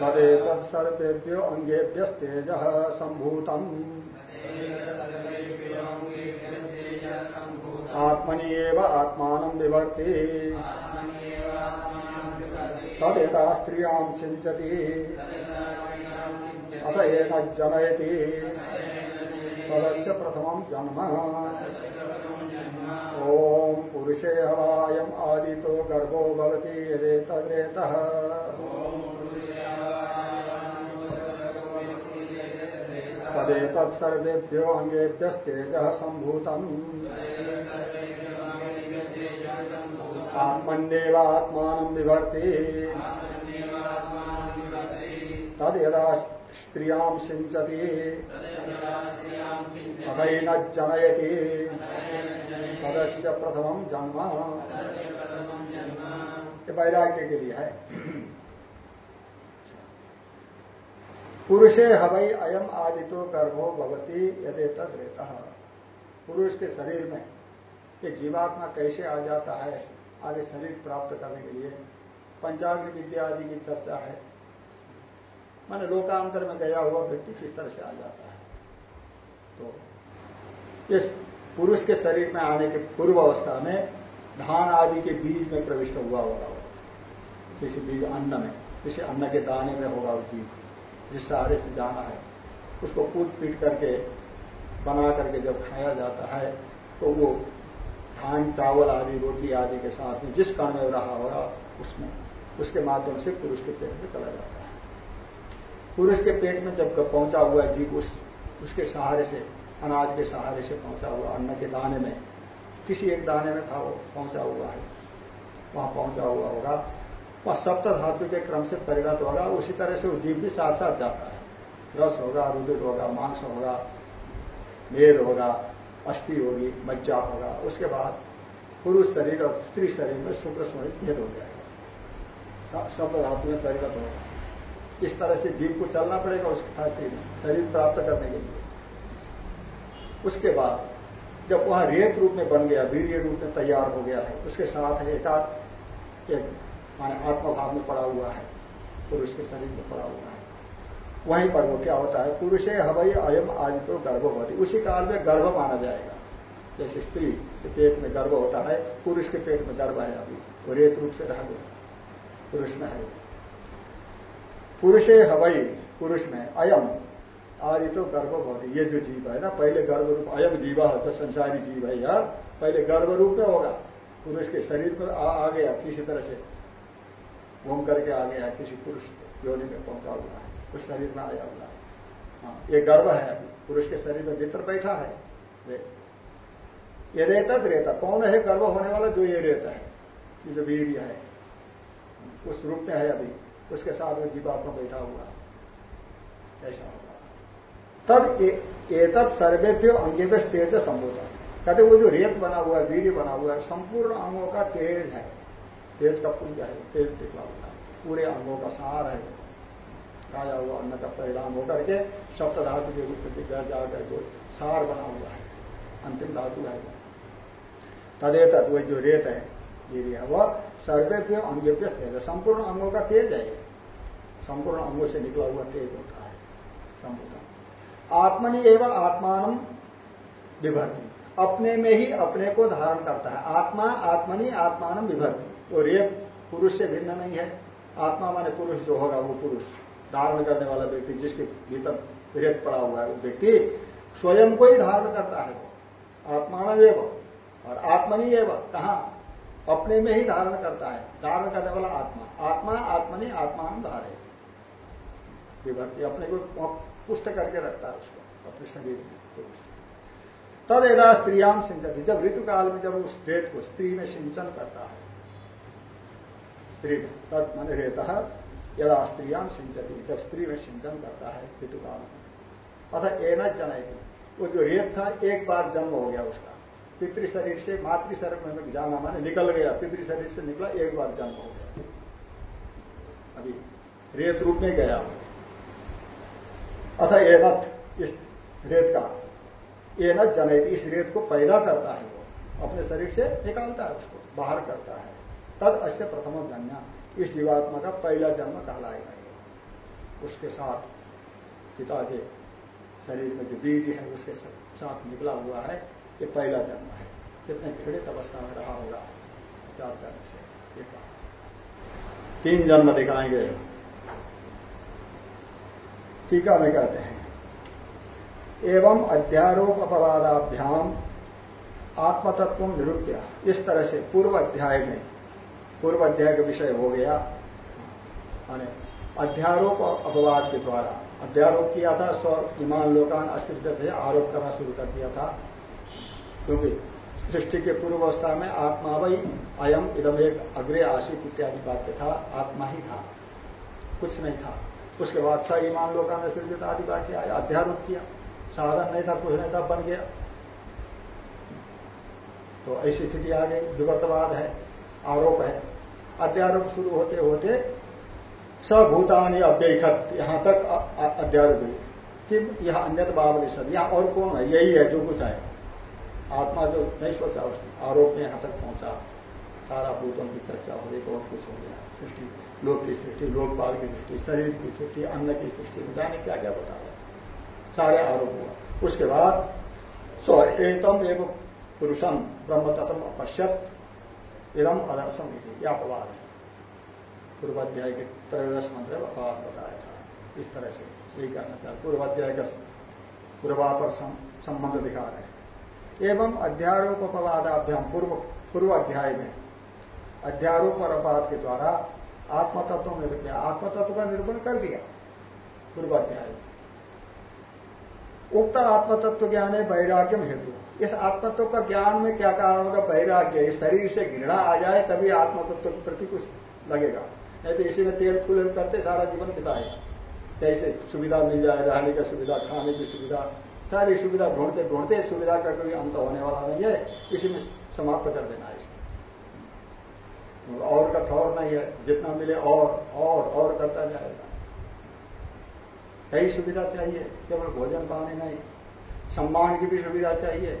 तदेतत्सर्वेभ्यो अंगेभ्यस्तेज संभूत आत्मनि एव आत्मान विभर्ति तदेता स्त्रियाँ सिंचती अत एक जनयती पदस्य प्रथम जन्म। ओम पुरुषे हवायम आदि गर्भो भवती यदे तद्रेत तदेतत्सर्वेभ्यो अंगेभ्यस्तेज संभूत आत्मन्यवात्मान विभर्ति। तद यदा स्त्रियाँ सिंचती तथैन जनयति। तदस्य प्रथम जन्म। ये वैराग्य के लिए है। पुरुषे हवई अयम आदितो गर्भो भवती यदि तद पुरुष के शरीर में ये जीवात्मा कैसे आ जाता है, आगे शरीर प्राप्त करने के लिए पंचाग्नि विद्या आदि की चर्चा है। माने लोकांतर में गया हुआ व्यक्ति किस तरह से आ जाता है? तो इस पुरुष के शरीर में आने के पूर्व अवस्था में धान आदि के बीज में प्रविष्ट हुआ होगा किसी बीज अन्न में, किसी अन्न के दाने में होगा वो जीव। जिस सहारे से जाना है, उसको कूट पीट करके, बना करके जब खाया जाता है तो वो धान, चावल आदि, रोटी आदि के साथ में जिस कण में रहा होगा, उसमें, उसके माध्यम से पुरुष के पेट में चला जाता है। पुरुष के पेट में जब पहुँचा हुआ जीव, उस, उसके सहारे से, अनाज के सहारे से पहुँचा हुआ अन्न के दाने में, किसी एक दाने में था वो, पहुँचा हुआ है। वहाँ पहुँचा हुआ होगा। वह सप्त धातु के क्रम से परिणत होगा। उसी तरह से वो जीव भी साथ साथ जाता है। रस होगा रुदिर होगा, मांस होगा मेद होगा, अस्थि होगी, मज्जा होगा। उसके बाद पुरुष शरीर और स्त्री शरीर में शुक्र स्मृत भेद हो जाएगा। शब्द धातु में परिणत होगा। इस तरह से जीव को चलना पड़ेगा, उसके साथ शरीर प्राप्त करने के लिए। उसके बाद, जब वह रेत रूप में बन गया वीर रूप में तैयार हो गया है, उसके साथ एकाध एक माने आत्मभाव में पड़ा हुआ है पुरुष के शरीर में पड़ा हुआ है। वहीं पर वो क्या होता है, पुरुष हवाई अयम आदि तो गर्भवती। उसी काल में गर्भ माना जाएगा। जैसे स्त्री के पेट में गर्भ होता है, पुरुष के पेट में गर्भ है अभी, वो रेत रूप से रह गया। पुरुष में है। पुरुषे हवई पुरुष में अयम। आदि तो गर्भ बहुत ये जो जीव है ना पहले गर्भ रूप अयम जीवा जो संसारी जीव है यह पहले गर्भ रूप में होगा। पुरुष के शरीर में आ, आ गया किसी तरह से घूम करके आ गया किसी पुरुष योनि में पहुँचा हुआ है उस शरीर में आया हुआ है। हाँ ये गर्भ है अभी। पुरुष के शरीर में मित्र बैठा है। ये रेता रेता। कौन है गर्व होने वाला? जो ये रेता है जो वीर है उस रूप में है अभी। उसके साथ वो जीवात्मा बैठा हुआ। ऐसा होगा। तब एतत् सर्वेभ्यो अंगेभ्य तेज संबोधन। कहते वो जो रेत बना हुआ है वीर बना हुआ है, संपूर्ण अंगों का तेज है। तेज का पुंज है? तेज निकला हुआ है। पूरे अंगों का सार है। खाया हुआ अन्न का परिणाम होकर के सप्त धातु के रूप में दिग्गा जाकर जो सार बना हुआ है। अंतिम धातु है तदेत वही जो रेत है वीर वह सर्वेभ्य अंगेभ्य तेज है संपूर्ण अंगों का तेज है। संपूर्ण अंगों से निकला हुआ तेज होता है, संपूर्ण। आत्मनि एवं आत्मान विभर्ती। अपने में ही अपने को धारण करता है। आत्मा, आत्मनि, आत्मान विभर्ती। वो रेप, पुरुष से भिन्न नहीं है। आत्मा माने पुरुष जो होगा वो पुरुष। धारण करने वाला व्यक्ति जिसके भीतर रेत पड़ा हुआ है, वो व्यक्ति स्वयं को ही धारण करता है वो। आत्मान एवं और आत्मनि एवं। कहा? अपने में ही धारण करता है। धारण करने वाला आत्मा। आत्मा, आत्मनि, आत्मान धारे। विभक्ति अपने को पुष्ट करके रखता है उसको, अपने शरीर में तद यदा स्त्रियाम सिंचती। जब ऋतु काल में जब उस रेत को स्त्री में सिंचन करता है, स्त्री में, तद मन रहता है यदा स्त्रियाम सिंचती। जब स्त्री में सिंचन करता है ऋतु काल में। अतः एन जनयती। वो जो रेत था, एक बार जन्म हो गया उसका। पितृ शरीर से मातृ शरीर में जाना माने निकल गया पितृ शरीर से निकला, एक बार जन्म हो गया। अभी रेत रूप में गया। अथ एनत इस रेत का। एनत जनैत इस रेत को पैदा करता है वो। अपने शरीर से निकालता है उसको, बाहर करता है। तद अश्य प्रथम धन्य। इस जीवात्मा का पहला जन्म कहलाएगा उसके साथ पिता के शरीर में जो बीज है, उसके साथ निकला हुआ है। ये पहला जन्म है। कितने घृणित अवस्था में रहा होगा विचार करने से तीन जन्म दिखाएँगे। टीका में कहते हैं, एवं अध्यारोप अपवादाभ्याम आत्मतत्व निरूप्य इस तरह से पूर्व अध्याय में, पूर्व अध्याय का विषय हो गया। माने अध्यारोप अपवाद के द्वारा, अध्यारोप किया था, स्व ईमान लोकान अस्तित्व से आरोप करना शुरू कर दिया था। क्योंकि सृष्टि के पूर्व अवस्था में आत्मा वही अयम इदम एक अग्रे आशित इत्यादि वाक्य था, आत्मा ही था, कुछ नहीं था। उसके बाद स ईमान लोका में सृजित आदि वाक्य आया, अध्यारोप किया, साधन नहीं था, कुछ नहीं था, बन गया। तो ऐसी स्थिति आ गई, विवर्तवाद है, आरोप है। अध्यारोप शुरू होते होते सभूतानी अव्यखत यहाँ तक अध्यारोप हुई। कि यह अन्यत बाबली सब, यहाँ और कौन है? यही है, जो कुछ है। आत्मा जो नहीं सोचा उसने आरोप में यहाँ तक पहुँचा। सारा भूतों की चर्चा हो गई बहुत कुछ हो गया। सृष्टि, लोक की सृष्टि, लोकपाल की सृष्टि, शरीर की सृष्टि, अन्न की सृष्टि जाने क्या क्या बता रहे सारे आरोप हुआ। उसके बाद, सो एकम एवं पुरुषम ब्रह्म तत्म अपश्यत, इदम अदर्शम यह अपवाद है। पूर्वाध्याय के त्रयोदश मंत्र अपवाद बताया था। इस तरह से यही कहना चाहता पूर्वाध्याय का पूर्वापर संबंध दिखा रहे हैं। एवं अध्यारोप अपवादाभ्याम पूर्व पूर्व अध्याय में। अध्यारोप और अपवाद के द्वारा आत्मतत्व निरूपण आत्मतत्व का निरूपण कर दिया, पूर्व अध्याय उक्त आत्मतत्व ज्ञान है वैराग्यम हेतु। इस आत्मतत्व का ज्ञान में क्या कारण होगा? वैराग्य। इस शरीर से घृणा आ जाए, तभी आत्मतत्व के प्रति कुछ लगेगा। नहीं तो इसी में तेल फूल करते सारा जीवन बिताएगा। कैसे सुविधा मिल जाए, रहने का सुविधा, खाने की सुविधा सारी सुविधा ढूंढते ढूंढते सुविधा का कोई अंत होने वाला नहीं है, इसी में समाप्त कर देना है और का नहीं है, जितना मिले और और और करता जाएगा। कई सुविधा चाहिए, केवल भोजन पानी नहीं, सम्मान की भी सुविधा चाहिए।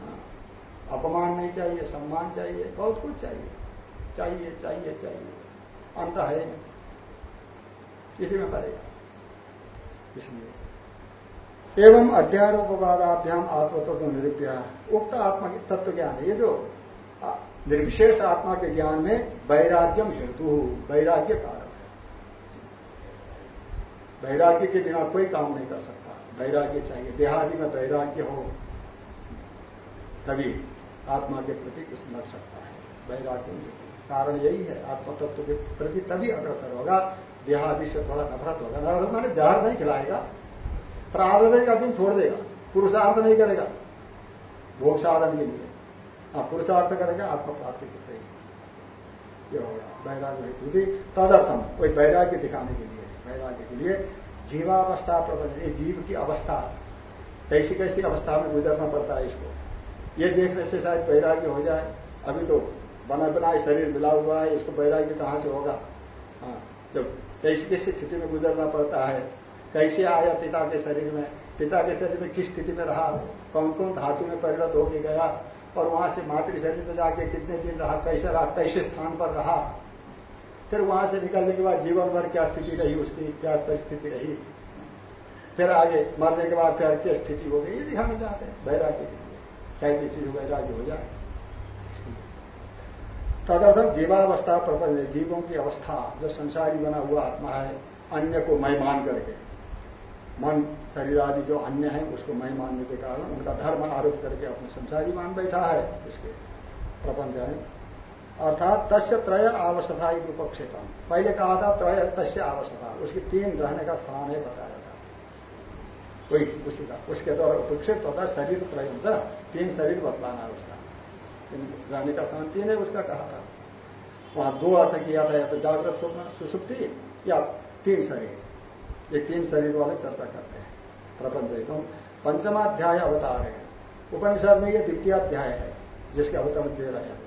हाँ। अपमान नहीं चाहिए, सम्मान चाहिए, बहुत कुछ चाहिए। चाहिए चाहिए चाहिए। अंत है इसी में पड़ेगा। इसलिए एवं अध्यारोपवादाभ्याम आत्मतत्व निरूप्या उक्त आत्मा तत्व ज्ञान। ये जो निर्विशेष आत्मा के ज्ञान में वैराग्यम हेतु, वैराग्य कारक है। वैराग्य के बिना कोई काम नहीं कर सकता। वैराग्य चाहिए। देहादि में वैराग्य हो, तभी आत्मा के प्रति कुछ लग सकता है। वैराग्य कारण यही है, आत्मतत्व के प्रति तभी अग्रसर होगा। देहादि से थोड़ा नफरत होगा। नफरत माने जहर नहीं खिलाएगा। प्रारंभ का दिन छोड़ देगा। पुरुषार्थ नहीं करेगा। भोग साधन के लिए हाँ पुरुषार्थ करेगा आत्म प्राप्ति की ये होगा वैराग्य हेतु तदर्थम कोई वैराग्य दिखाने के लिए, वैराग्य के लिए जीवावस्था प्रबंधन, ये जीव की अवस्था। कैसी कैसी अवस्था में गुजरना पड़ता है इसको। ये देखने से शायद वैराग्य हो जाए। अभी तो बना बनाए शरीर मिला हुआ है, इसको वैराग्य कहाँ से होगा? हाँ जब कैसी कैसी स्थिति में गुजरना पड़ता है कैसे आया पिता के शरीर में? पिता के शरीर में किस स्थिति में रहा? कौन कौन धातु में परिणत होके गया? और वहाँ से मातृ शरीर में जाके कितने दिन रहा? कैसे रहा? कैसे स्थान पर रहा? फिर वहाँ से निकलने के बाद जीवन भर क्या स्थिति रही उसकी? क्या परिस्थिति रही? फिर आगे मरने के बाद फिर क्या स्थिति हो गई? ये दिखाना चाहते हैं। वैराग्य के शायद ये चीज़ वैराग्य हो जाए। तदर्थम जीवावस्था प्रपंच जीवों की अवस्था जो संसारी बना हुआ आत्मा है, अन्य को मैं मान करके। मन, शरीर आदि जो अन्य है, उसको मैं मानने के कारण उनका धर्म आरोप करके अपने संसारी मान बैठा है, इसके प्रपंच है। अर्थात तस्य त्रय आवश्यकता ही उपक्षेपम। पहले कहा था त्रय, तस्य आवश्यकता। उसकी तीन रहने का स्थान है, बताया था। वही, उसी का। उसके द्वारा उपक्षेप होता है शरीर त्रय तीन शरीर बतलाना है उसका। रहने का स्थान तीन है, उसका कहा था। वहाँ दो अर्थ किया था, या तो जागृत सुसुप्ति, या तीन शरीर। ये तीन शरीर वाले चर्चा करते हैं। प्रपंच तो पंचमाध्याय अवतार है उपनिषद में ये द्वितीय अध्याय है, जिसके अवतरण दे रहे हैं।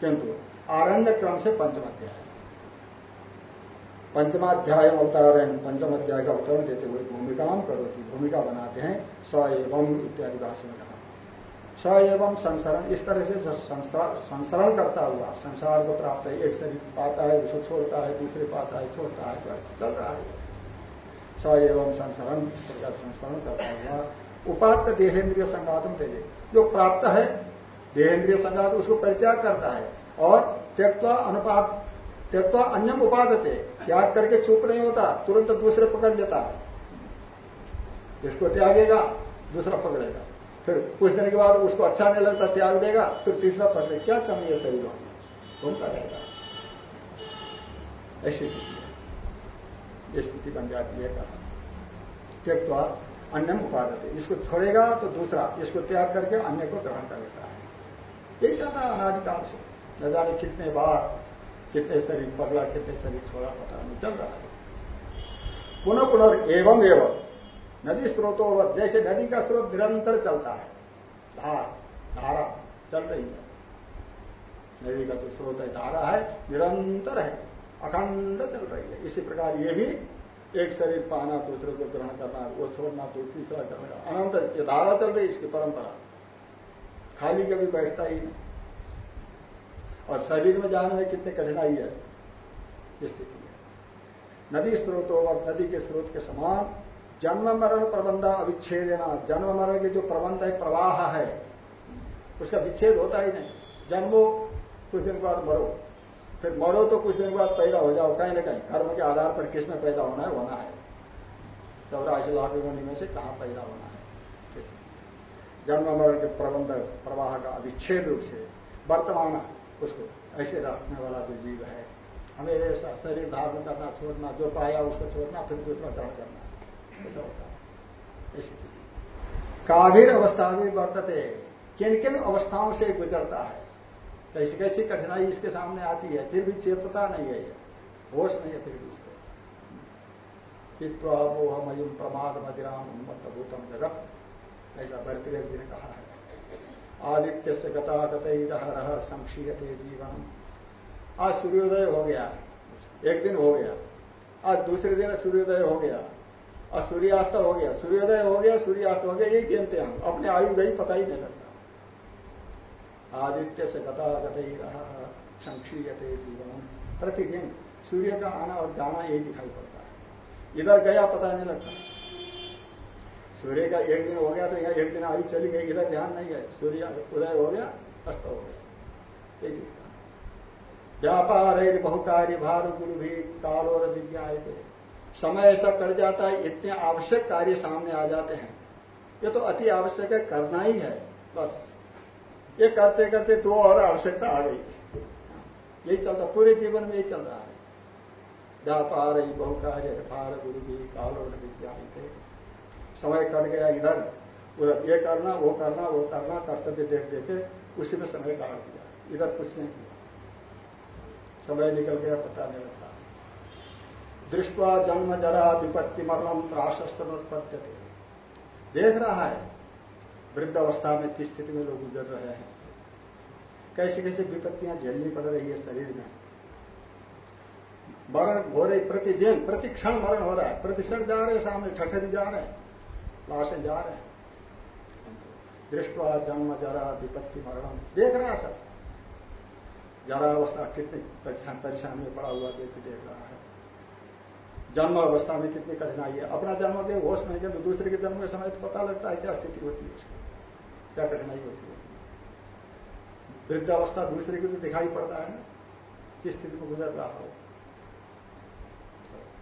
किंतु आरण्य क्रम से पंचमाध्याय। पंचमाध्याय अवतार है पंचम अध्याय का अवतरण देते हुए भूमिका करो की भूमिका बनाते हैं, स एवं इत्यादि भाषा में कहा। स एवं संसरण, इस तरह से संसरण करता हुआ, संसार को प्राप्त है, एक शरीर पाता है, उसको छोड़ता है दूसरे पाता है, छोड़ता है चल रहा है। स एवं संसरण, इस प्रकार संस्मरण करता हुआ उपात्त देहेंद्रिय संघातम दे जो प्राप्त है, देहेंद्रिय संघात उसको परित्याग करता है और त्यक्वा अनुपात त्यक्वा अन्यम उपादते, त्याग करके चुप नहीं होता, तुरंत दूसरे पकड़ लेता है। इसको त्यागेगा, दूसरा पकड़ेगा। फिर कुछ दिन के बाद उसको अच्छा नहीं लगता, त्याग देगा, फिर तीसरा पकड़े। क्या कमी है शरीरों में? कौन घूमता रहेगा? ऐसी ये स्थिति बन जाती है कहा। त्यक्वा अन्यम उपादते इसको छोड़ेगा तो दूसरा, इसको त्याग करके अन्य को ग्रहण कर लेता है। यही रहा है अनाधिकाल से। न जाने कितने बार, कितने शरीर पगला, कितने शरीर छोड़ा, पता नहीं चल रहा है। पुनः पुनः एवं एवं। नदी स्रोतों व जैसे नदी का स्रोत निरंतर चलता है, धार, धारा चल रही है। नदी का जो स्रोत है, धारा है, निरंतर है। अखंड चल रही है। इसी प्रकार ये भी एक शरीर पाना, दूसरे को ग्रहण करना, वो छोड़ना तो तीसरा करना अनंत ये धारा चल रही इसकी परंपरा। खाली कभी बैठता ही नहीं। और शरीर में जाने में कितनी कठिनाई है स्थिति है। नदी स्रोतों और नदी के स्रोत के समान जन्म मरण प्रबंध अविच्छेद जन्म मरण के जो प्रबंध है, प्रवाह है, उसका विच्छेद होता ही नहीं। जन्मो, कुछ दिन बाद मरो। फिर मरो तो कुछ दिन बाद पैदा हो जाओ। कहीं ना कहीं कर्म के आधार पर किसमें पैदा होना है होना है। चौरासी लाख योनि में से कहाँ पैदा होना है? जन्म मरण के प्रबंध, प्रवाह का अविच्छेद रूप से वर्तमान उसको ऐसे रखने वाला जो जीव है। हमें ऐसा शरीर धारण करना, छोड़ना, जो पाया उसको छोड़ना, फिर दूसरा ग्रहण करना। ऐसा होता है। स्थिति। काभिर अवस्था भी वर्तते किन किन अवस्थाओं से गुजरता है? कैसी कैसी कठिनाई इसके सामने आती है? फिर भी चेतता नहीं है होश नहीं है फिर भी उसको पित्वा मोहमयम प्रमाद मदिराम उन्मत्त भूतम जगत ऐसा भरतरेव जी ने कहा है। आदित्य से गता गत रह रह संक्षीयते जीवन आज सूर्योदय हो गया। एक दिन हो गया। आज दूसरे दिन सूर्योदय हो गया। और सूर्यास्त हो गया। सूर्योदय हो गया, सूर्यास्त हो गया, यही गिनते हम। अपने आयु गई पता ही नहीं लगता। आदित्य से गता गत ही रहा संक्षीयते जीवन प्रतिदिन सूर्य का आना और जाना यही दिखाई पड़ता है। इधर गया, पता नहीं लगता। सूर्य का एक दिन हो गया तो यहाँ एक दिन आयु चली गई, इधर ध्यान नहीं है। सूर्य उदय हो गया, अस्त हो गया। व्यापार है बहुकार्य भार गुरु भी कालोर विज्ञा समय ऐसा कर जाता है, इतने आवश्यक कार्य सामने आ जाते हैं। ये तो अति आवश्यक है, करना ही है, बस। ये करते करते दो और आवश्यकता आ गई। यही चलता, पूरे जीवन में यही चल रहा है। व्यापार बहुकार्य भार गुरु भी कालोर विज्ञा समय कट गया, इधर, उधर, ये करना, वो करना वो करना, कर्तव्य देख देखे उसी में समय काट दिया। इधर कुछ नहीं किया। समय निकल गया, पता नहीं लगता। दृष्टवा जन्म जरा विपत्ति मरणम त्राशस्तनोत्पत्ति देख रहा है वृद्ध अवस्था में किस स्थिति में लोग गुजर रहे हैं। कैसी कैसी विपत्तियाँ झेलनी पड़ रही है शरीर में। मरण हो रही, प्रतिदिन, प्रतिक्षण मरण हो रहा है। प्रतिक्षण जा रहे सामने ठठरी जा रहे हैं, लाशें जा रहे हैं। दृष्टवा जन्म, जरा विपत्ति, मरण, देख रहा सब। जरा अवस्था कितनी परेशान में पड़ा हुआ व्यक्ति देख रहा है। जन्म अवस्था में कितनी कठिनाई है। अपना जन्म के होश नहीं है तो दूसरे के जन्म के समय तो पता लगता है क्या स्थिति होती है उसकी। क्या कठिनाई होती है? वृद्ध अवस्था दूसरे को तो दिखाई पड़ता है ना, किस स्थिति में गुजर रहा हो।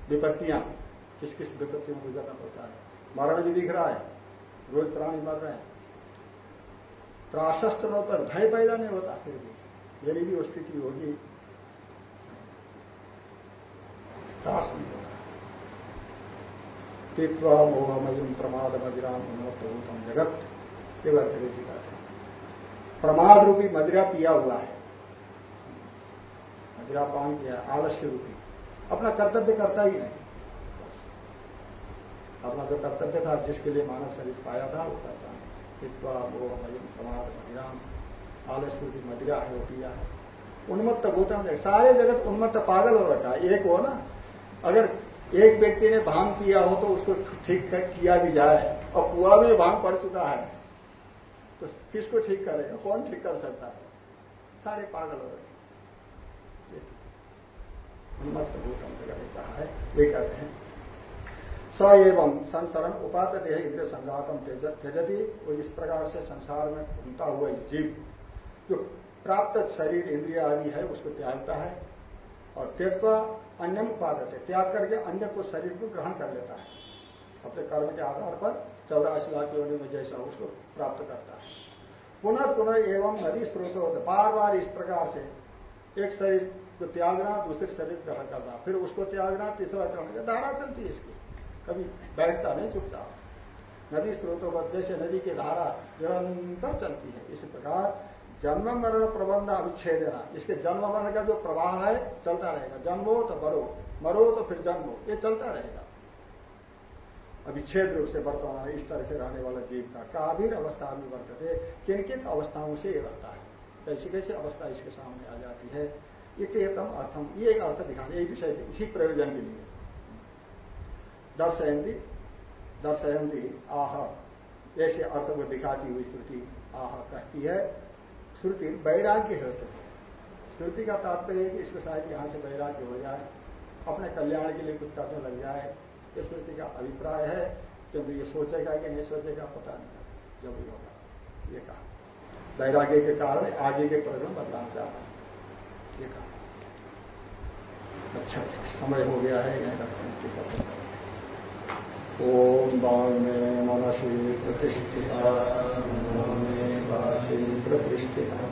विपत्तियाँ, किस किस विपत्ति में गुजरना पड़ता है। मरण भी दिख रहा है, रोज प्राणी मर रहे हैं। त्राशस्त्र पर भय पैदा नहीं होता, फिर भी। मेरी भी वो स्थिति होगी दास नहीं होगा तीत्वा मोहमयम प्रमाद उन्मत्तभूतम जगत। ये वर्तरे जी का प्रमाद रूपी मदिरा पिया हुआ है। मदिरा पान किया, आलस्य रूपी। अपना कर्तव्य करता ही नहीं। अपना जो कर्तव्य था, जिसके लिए मानव शरीर पाया था, वो करता तीत्वा मोहमयम प्रमाद, मदिराम, आलस्य की मदिरा है, वो पिया है। उन्मत्त भूतम सारे जगत उन्मत्त पागल हो रखा है। एक हो ना, अगर एक व्यक्ति ने भाँग पिया हो तो उसको ठीक किया भी जाए, और कुआ में भाँग पड़ चुका है। तो किसको ठीक करेगा कौन ठीक कर सकता है? सारे पागल हो रहे उन्मत्त भूतम जगह कहा है। ये कहते हैं, स एवं संसरण उपात देह इंद्रिय संघातम त्यजती। वो इस प्रकार से संसार में घूमता हुआ जीव, जो प्राप्त शरीर इंद्रिया आदि है, उसको त्यागता है और त्यक्वा अन्य उपादत। है त्याग करके अन्य को शरीर को ग्रहण कर लेता है। अपने कर्म के आधार पर चौरासी लाख योनि में जैसा उसको प्राप्त करता है पुनः पुनः एवं नदी स्रोत होते बार बार इस प्रकार से। एक शरीर को त्यागना, दूसरे शरीर ग्रहण करना। फिर उसको त्यागना, तीसरा ग्रहण करना। धारा चलती है इसकी। कभी बैठता नहीं, चुपचाप। नदी स्रोतों पर जैसे नदी की धारा निरंतर चलती है। इसी प्रकार जन्म मरण प्रबंध अविच्छेद देना इसके जन्म मरण का जो प्रवाह है, चलता रहेगा। जन्मो तो मरो। मरो तो फिर जन्मो। ये चलता रहेगा। अविच्छेद रूप से वर्तमान इस तरह से रहने वाला जीव का काबिर अवस्था भी वर्तते किन किन अवस्थाओं से ये रहता है? कैसी कैसी अवस्था इसके सामने आ जाती है? इतम अर्थम। ये अर्थ दिखाने यही विषय इसी प्रयोजन के लिए। दर्शयंती दर्शयंती, आह। ऐसे अर्थ को दिखाती हुई श्रुति आह कहती है। श्रुति वैराग्य हेतु श्रुति का तात्पर्य है कि इसको शायद यहाँ से वैराग्य हो जाए, अपने कल्याण के लिए कुछ करने लग जाए। स्मृति श्रुति का अभिप्राय है क्योंकि ये सोचेगा कि नहीं सोचेगा, पता नहीं जब भी होगा, ये कहा। वैराग्य के कारण आगे के प्रयोग बदलाना चाहता है। ये कहा। अच्छा, अच्छा समय हो गया है, यह रखते मनसी ठीक है ॐ प्रतिष्ठिता मे प्रतिष्ठिता